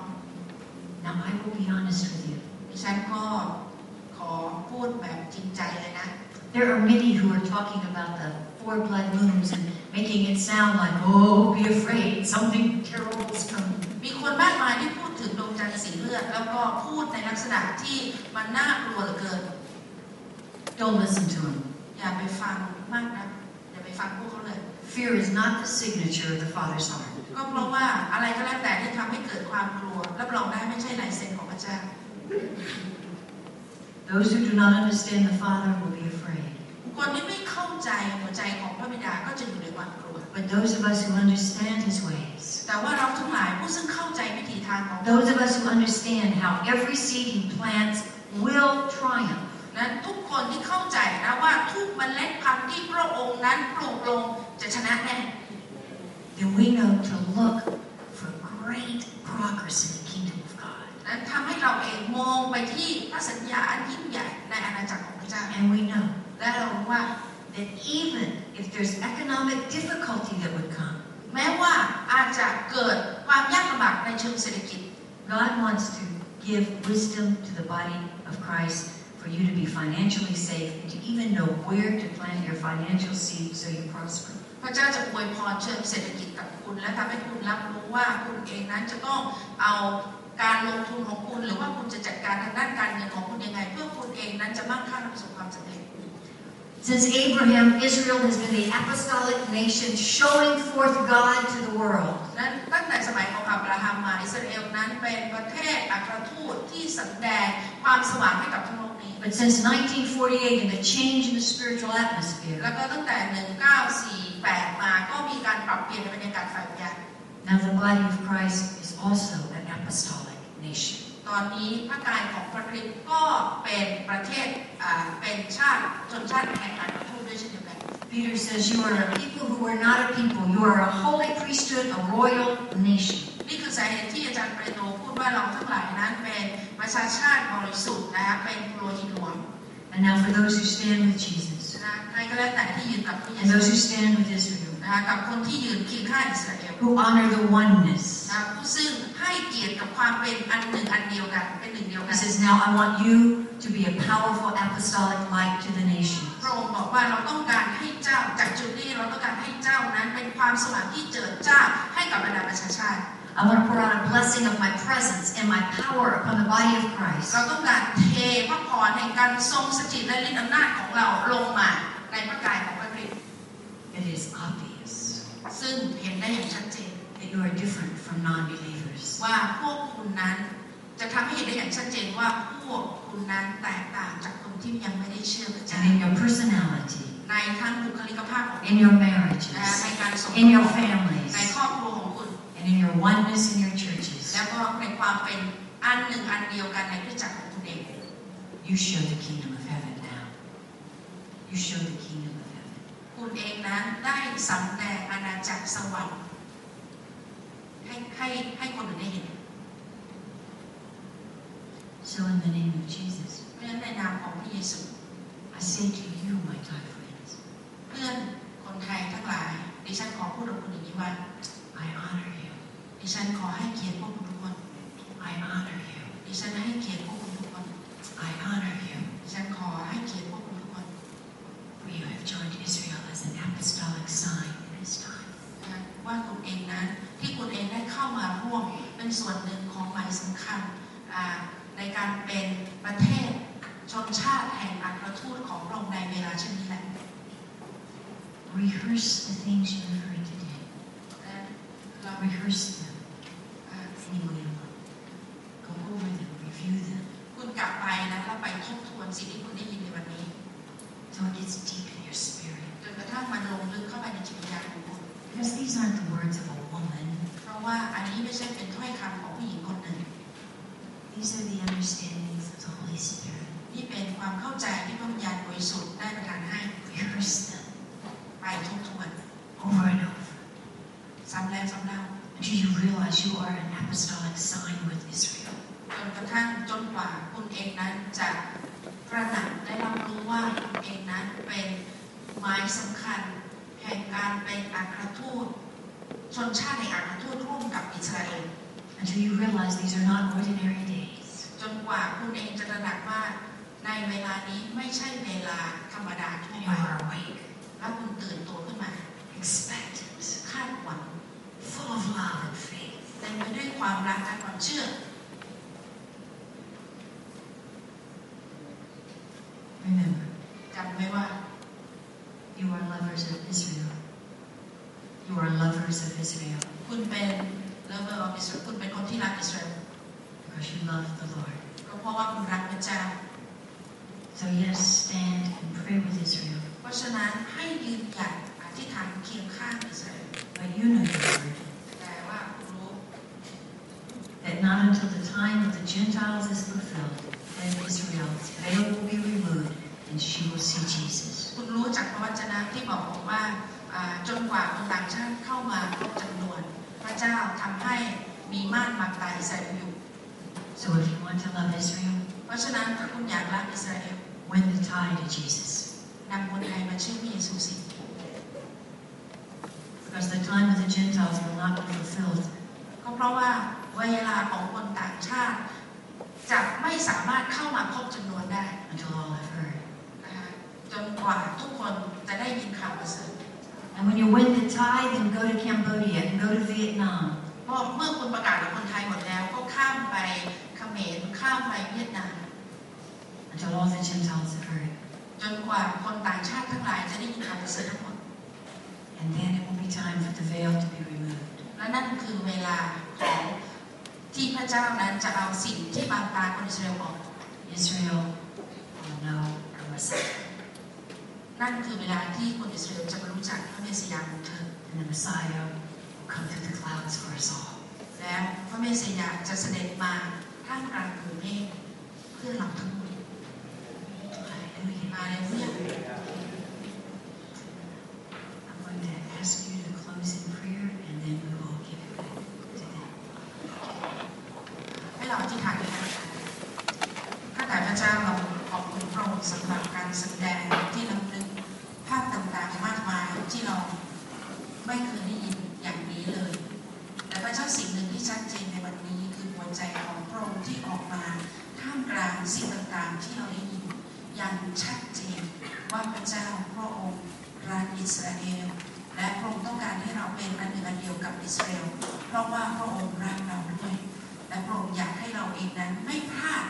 Now, I will be honest with you. ดิฉันก็ขอพูดแบบจริงใจเลยนะ There are many who are talking about the four blood moons and making it sound like, oh, be afraid, something terrible is coming. มีคนมากมายที่พูดถึงดวงจันทร์สีเลือดแล้วก็พูดในลักษณะที่มันน่ากลัวเหลือเกิน Don't listen to them. อย่าไปฟังมากนะอย่าไปฟังพวกเขาเลย Fear is not the signature of the Father's heart. ก็เพราะว่าอะไรก็แล้วแต่ที่ทำให้เกิดความกลัวรับรองได้ไม่ใช่ลายเซ็นของพระเจ้า Those who do not understand the Father will be afraid. คนที่ไม่เข้าใจหัวใจของพระบิดาก็จะอยู่ในความกลัว But those of us who understand His ways, แต่ว่าเราทั้งหลายผู้ซึ่งเข้าใจวิถีทางของพระ those of us who understand how every seed He plants will triumph, นั้นทุกคนที่เข้าใจนะว่าทุกเมล็ดพันธุ์ที่พระองค์นั้นปลูกลงจะชนะแน่ then we know to look for great progress in นั้นทำให้เราเองมองไปที่พระสัญญาอันยิ่งใหญ่ในอาณาจักรของพระเจ้า And we know และเรารู้ว่า that even if there's economic difficulty that would come, แม้ว่าอาจจะเกิดความยากลำบากในเชิงเศรษฐกิจ God wants to give wisdom to the body of Christ for you to be financially safe and to even know where to plant your financial seed so you prosper. พระเจ้าจะอวยพรเชิงเศรษฐกิจกับคุณ และทำให้คุณรับรู้ว่าคุณเองนั้นจะต้องเอา การลงทุนของคุณหรือว่าคุณจะจัดการทางด้านการเงินของคุณยังไง เพื่อคุณเองนั้นจะมั่งคั่งและประสบความสำเร็จ Since Abraham, Israel has been the apostolic nation showing forth God to the world. นั้นตั้งแต่สมัยของอับราฮัมมาอิสราเอลนั้นเป็นประเทศอัครทูตที่แสดงความสว่างให้กับทั้งโลกนี้ But since 1948 and the change in the spiritual atmosphere, แล้วก็ตั้งแต่ 1948 มาก็มีการปรับเปลี่ยนในบรรยากาศฝ่ายวิญญาณ now the body of Christ is also an apostolic nation. ตอนนี้พระกายของพระคริสต์ก็เป็นประเทศอ่าเป็นชาติชนชาติแห่งการประทูตด้วยเช่นเดียวกัน Peter says, You are a people who are not a people. You are a holy priesthood, a royal nation. นี่คือสาเหตุที่อาจารย์เปโตรพูดว่าเราทั้งหลายนั้นเป็นประชาชาติบริสุทธิ์นะคะเป็นโลหิตหลวง And now for those who stand with Jesus นะใครก็แล้วแต่ที่ยืนกับพระเย and ซู those who stand with Israel, นะคะกับคนที่ยืนเคียงข้างอิสราเอล who honor the oneness. นะผู้ซึ่งให้เกียรติกับความเป็นอันหนึ่งอันเดียวกันเป็นหนึ่งเดียวกั He น says, Now I want you to be a powerful apostolic light to the nations. พระองค์บอกว่าเราต้องการให้เจ้าจากจุดนี้เราต้องการให้เจ้านั้นเป็นความสว่างที่เจิดจ้าให้กับบรรดาประชาชาติ I want to pour out a blessing of my presence and my power upon the body of Christ. เราต้องการเทพระพรแห่งการทรงสถิตและฤทธิ์อำนาจของเราลงมาในพระกายของพระคริสต์ It is obvious ซึ่งเห็นได้อย่างชัดเจน that you are different from non believers. ว่าพวกคุณนั้นจะทำให้เห็นได้อย่างชัดเจนว่าพวกคุณนั้นแตกต่างจากคนที่ยังไม่ได้เชื่อพระเจ้า And in your personality, ในทั้งบุคลิกภาพของ in your และ marriages, ในการสม in ร your สใน families, ครอบครัวของคุณ and in your oneness in your churches. แล้วก็ในความเป็นอันหนึ่งอันเดียวกันในคริสตจักรของคุณเอง You show the kingdom of heaven now. You show the kingdom of heaven. คุณเองนั้นได้สำแดงอาณาจักรสวรรค์ให้ให้ให้คนอื่นได้เห็น So, in the name of Jesus, เพราะฉะนั้นในนามของพระเยซู I say to you, my Thai friends, เพื่อนคนไทยทั้งหลาย ดิฉันขอพูดกับคุณอย่างนี้นี้ว่า I honor you. ดิฉันขอให้เกียรติพวกคุณทุกคน I honor you. ดิฉันให้เกียรติพวกคุณทุกคน I honor you. ดิฉันขอให้เกียรติพวกคุณทุกคน For you have joined Israel as an apostolic sign in this time. นะคะว่าคุณเองนั้นที่คุณเองได้เข้ามาร่วมเป็นส่วนหนึ่งของหมายสำคัญอ่าในการเป็นประเทศชนชาติแห่งอัครทูตของพระองค์ในเวลาเช่นนี้แหละ Rehearse the things you have heard today. และเรา Rehearse them อ่า any way you want. Go over them, review them, คุณกลับไปนะแล้วไปทบทวนสิ่งที่คุณได้ยินในวันนี้ so it gets deep in your spirit. จนกระทั่งมันลงลึกเข้าไปในจิตวิญญาณของคุณ Because these aren't the words of a woman. เพราะว่าอันนี้ไม่ใช่เป็นถ้อยคำของผู้หญิงคนหนึ่ง These are the understandings of the Holy Spirit. นี่เป็นความเข้าใจที่พระวิญญาณบริสุทธิ์ได้ประทานให้ Rehearse them ไป ทบทวน over and over ซ้ำแล้วซ้ำเล่า until you realize you are an apostolic sign with Israel. จนกระทั่งจนกว่าคุณเองนั้นจะตระหนักและรับรู้ว่าคุณเองนั้นเป็นไม้สำคัญแห่งการเป็นอัครทูตชนชาติในอัครทูตร่วมกับอิสราเอล Until you realize these are not ordinary days. จนกว่าคุณเองจะตระหนักว่าในเวลานี้ไม่ใช่เวลาธรรมดาทั่ว And ไป you are awake, แล้วคุณตื่นตัวขึ้นมา expectant, คาดหวัง full of love and faith. เต็มไปด้วยความรักและความเชื่อ Remember, จำไว้ว่า you are lovers of Israel. You are lovers of Israel คุณเป็น lover of Israel คุณเป็นคนที่รักอิสราเอล because you love the Lord. ก็เพราะว่าคุณรักพระเจ้า So yes, stand and pray with Israel. เพราะฉะนั้นให้ยืนหยัดอธิษฐานเคียงข้างอิสราเอล But you know your word, แต่ว่ารู้ that not until the time of the Gentiles is fulfilled, then Israel's veil will be removed and she will see Jesus. คุณรู้จากพระวจนะที่บอกบอกว่าจนกว่าคนต่างชาติเข้ามาครบจำนวน พระเจ้าทำให้มีม่านบังตาอิสราเอลอยู่ So if you want to love Israel, เพราะฉะนั้นถ้าคุณอยากรักอิสราเอล win the tie to Jesus. นำคนไทยมาเชื่อพระเยซูสิ Because the time of the Gentiles will not be fulfilled ก็เพราะว่าเวลาของคนต่างชาติจะไม่สามารถเข้ามาครบจำนวนได้ until all have heard. นะคะจนกว่าทุกคนจะได้ยินข่าวประเสริฐ And when you win the tie, then go to Cambodia and go to Vietnam. เพราะเมื่อคุณประกาศกับคนไทยหมดแล้วก็ข้ามไปเขมรข้ามไปเวียดนาม until all the Gentiles have heard. จนกว่าคนต่างชาติทั้งหลายจะได้ยินข่าวประเสริฐทั้งหมด And then it will be time for the veil to be removed. และนั่นคือเวลาของที่พระเจ้านั้นจะเอาสิ่งที่บางตาคนอิสราเอลออก Israel will know the Messiah. นั่นคือเวลาที่คนอิสราเอลจะมารู้จักพระเมสสิยาของเธอ And the Messiah will come through the clouds for us all. แล้วพระเมสสิยาจะเสด็จมาท่ามกลางหมู่เมฆเพื่อเราทั้งหมด Hallelujah. มาแล้วเนี่ย I'm going to ask you to close in prayer and then we will give it back to them. ให้เราอธิษฐานกันนะคะข้าแต่พระเจ้าเราขอบคุณพระองค์สำหรับการแสดงที่นำลึกภาพต่างๆมากมายที่เราไม่เคยได้ยินอย่างนี้เลย แต่พระเจ้าสิ่งหนึ่งที่ชัดเจนในวันนี้คือหัวใจของพระองค์ที่ออกมาท่ามกลางสิ่งต่างๆที่เราได้ยิน อย่างชัดเจนว่าพระเจ้าพระองค์รักอิสราเอล และพระองค์ต้องการให้เราเป็นอันหนึ่งอันเดียวกับอิสราเอลเพราะว่าพระองค์รักเราด้วยและพระองค์อยากให้เราเองนั้นไม่พลาด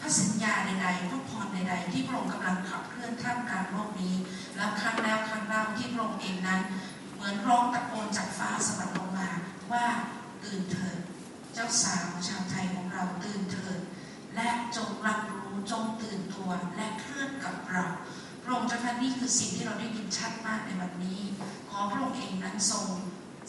พระสัญญาใดๆพระพรใดๆที่พระองค์กำลังขับเคลื่อนท่ามกลางโลกนี้ แล้วครั้งแล้วครั้งเล่าที่พระองค์เองนั้น เหมือนร้องตะโกนจากฟ้าสวรรค์ลงมาว่าตื่นเถิด เจ้าสาวชาวไทยของเราตื่นเถิด และจงรับรู้ จงตื่นตัวและเคลื่อนกับเราพระองค์เจ้าค่ะนี่คือสิ่งที่เราได้ยินชัดมากในวันนี้ ขอพระองค์เองนั้นทรง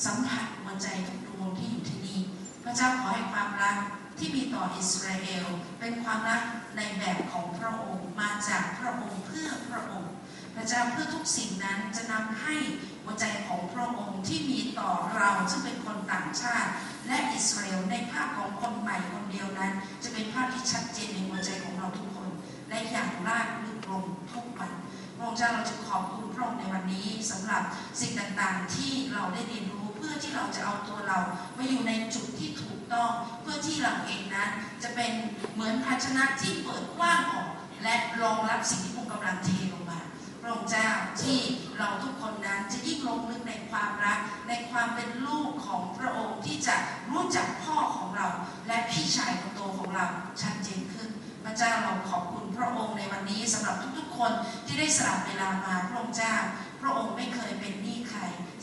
สัมผัสหัวใจทุกดวงที่อยู่ที่นี่พระเจ้าขอให้ความรัก ที่มีต่ออิสราเอล เป็นความรักในแบบของพระองค์มาจากพระองค์เพื่อพระองค์ พระเจ้าเพื่อทุกสิ่งนั้นจะนำให้หัวใจของพระองค์ที่มีต่อเราซึ่งเป็นคนต่างชาติ และอิสราเอลในภาพของคนใหม่คนเดียวนั้น จะเป็นภาพที่ชัดเจนในหัวใจของเราทุกคน และอย่างลากลึกลงทุกวันพระองค์เจ้าเราจะขอบคุณพระองค์ในวันนี้สำหรับสิ่งต่างๆ ที่เราได้เรียนรู้ พื่อที่เราจะเอาตัวเรามาอยู่ในจุดที่ถูกต้อง เพื่อที่เราเองนั้น จะเป็นเหมือนภาชนะที่เปิดกว้างออก และรองรับสิ่งที่พระองค์กำลังเทลงมาพระองค์เจ้าที่เราทุกคนนั้นจะยิ่งลงลึกในความรัก ในความเป็นลูกของพระองค์ที่จะรู้จักพ่อของเรา และพี่ชายคนโตของเราชัดเจนขึ้นพระเจ้าเราขอบคุณพระองค์ในวันนี้สำหรับทุกๆ คนที่ได้สละเวลามาพระองค์เจ้า พระองค์ไม่เคยเป็นหนี้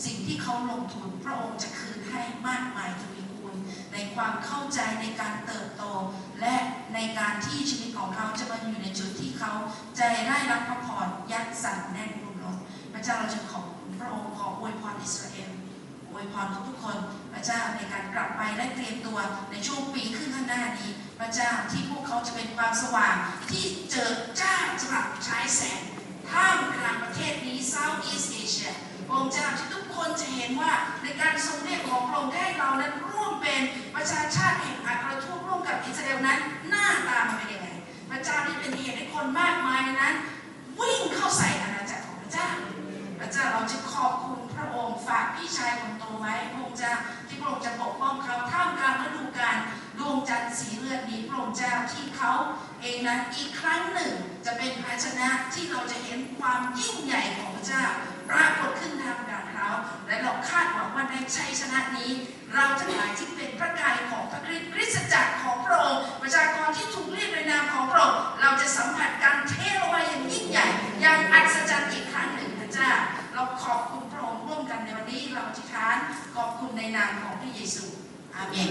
สิ่งที่เขาลงทุนพระองค์จะคืนให้มากมายทวีคูณในความเข้าใจในการเติบโต และในการที่ชีวิตของเขาจะมาอยู่ในจุดที่เขาจะได้รับพระพรยัดสั่นแน่นรุมล้นพระเจ้าเราจะขอบคุณพระองค์ขออวยพรอิสราเอลอวยพรทุกๆคน พระเจ้าในการกลับไปและเตรียมตัวในช่วงปีขึ้นข้างหน้านี้ พระเจ้าที่พวกเขาจะเป็นความสว่างที่เจิดจ้าสำหรับใช้แสงท่ามกลางประเทศนี้ South East Asia อ องค์เจ้าที่ทุกคนจะเห็นว่าในการทรงเรียกของพระองค์ให้เรานั้นร่วมเป็นประชาชาติแห่งอาคาทูตร่วมกับอิสราเอลนั้นหน้าตามันเป็นยังไงพระเจ้าที่เป็นเหตุให้คนมากมายนั้น วิ่งเข้าใส่อาณาจักรของพระเจ้า พระเจ้าเราจะขอบคุณพระองค์ฝากพี่ชายคนโตไว้พระองค์เจ้าที่พระองค์จะปกป้องเขาท่ามกลางฤดูกาลดวงจันทร์สีเลือดนี้พระองค์เจ้าที่เขาเองนั้นอีกครั้งหนึ่งจะเป็นภาชนะที่เราจะเห็นความยิ่งใหญ่ของพระเจ้า ปรากฏขึ้นทางกลางเขาและเราคาดหวังว่าในชัยชนะนี้ เราจะหมายที่เป็นพระกายของพระคริสต์คริสตจักรของพระองค์ประชากรที่ถูกเรียกในนามของพระองค์เราจะสัมผัสการเทลงมาอย่างยิ่งใหญ่ อย่างอัศจรรย์อีกครั้งหนึ่งพระเจ้า เราขอบคุณพระองค์ร่วมกันในวันนี้เราอธิษฐานขอบคุณในนามของพระเยซูอาเมน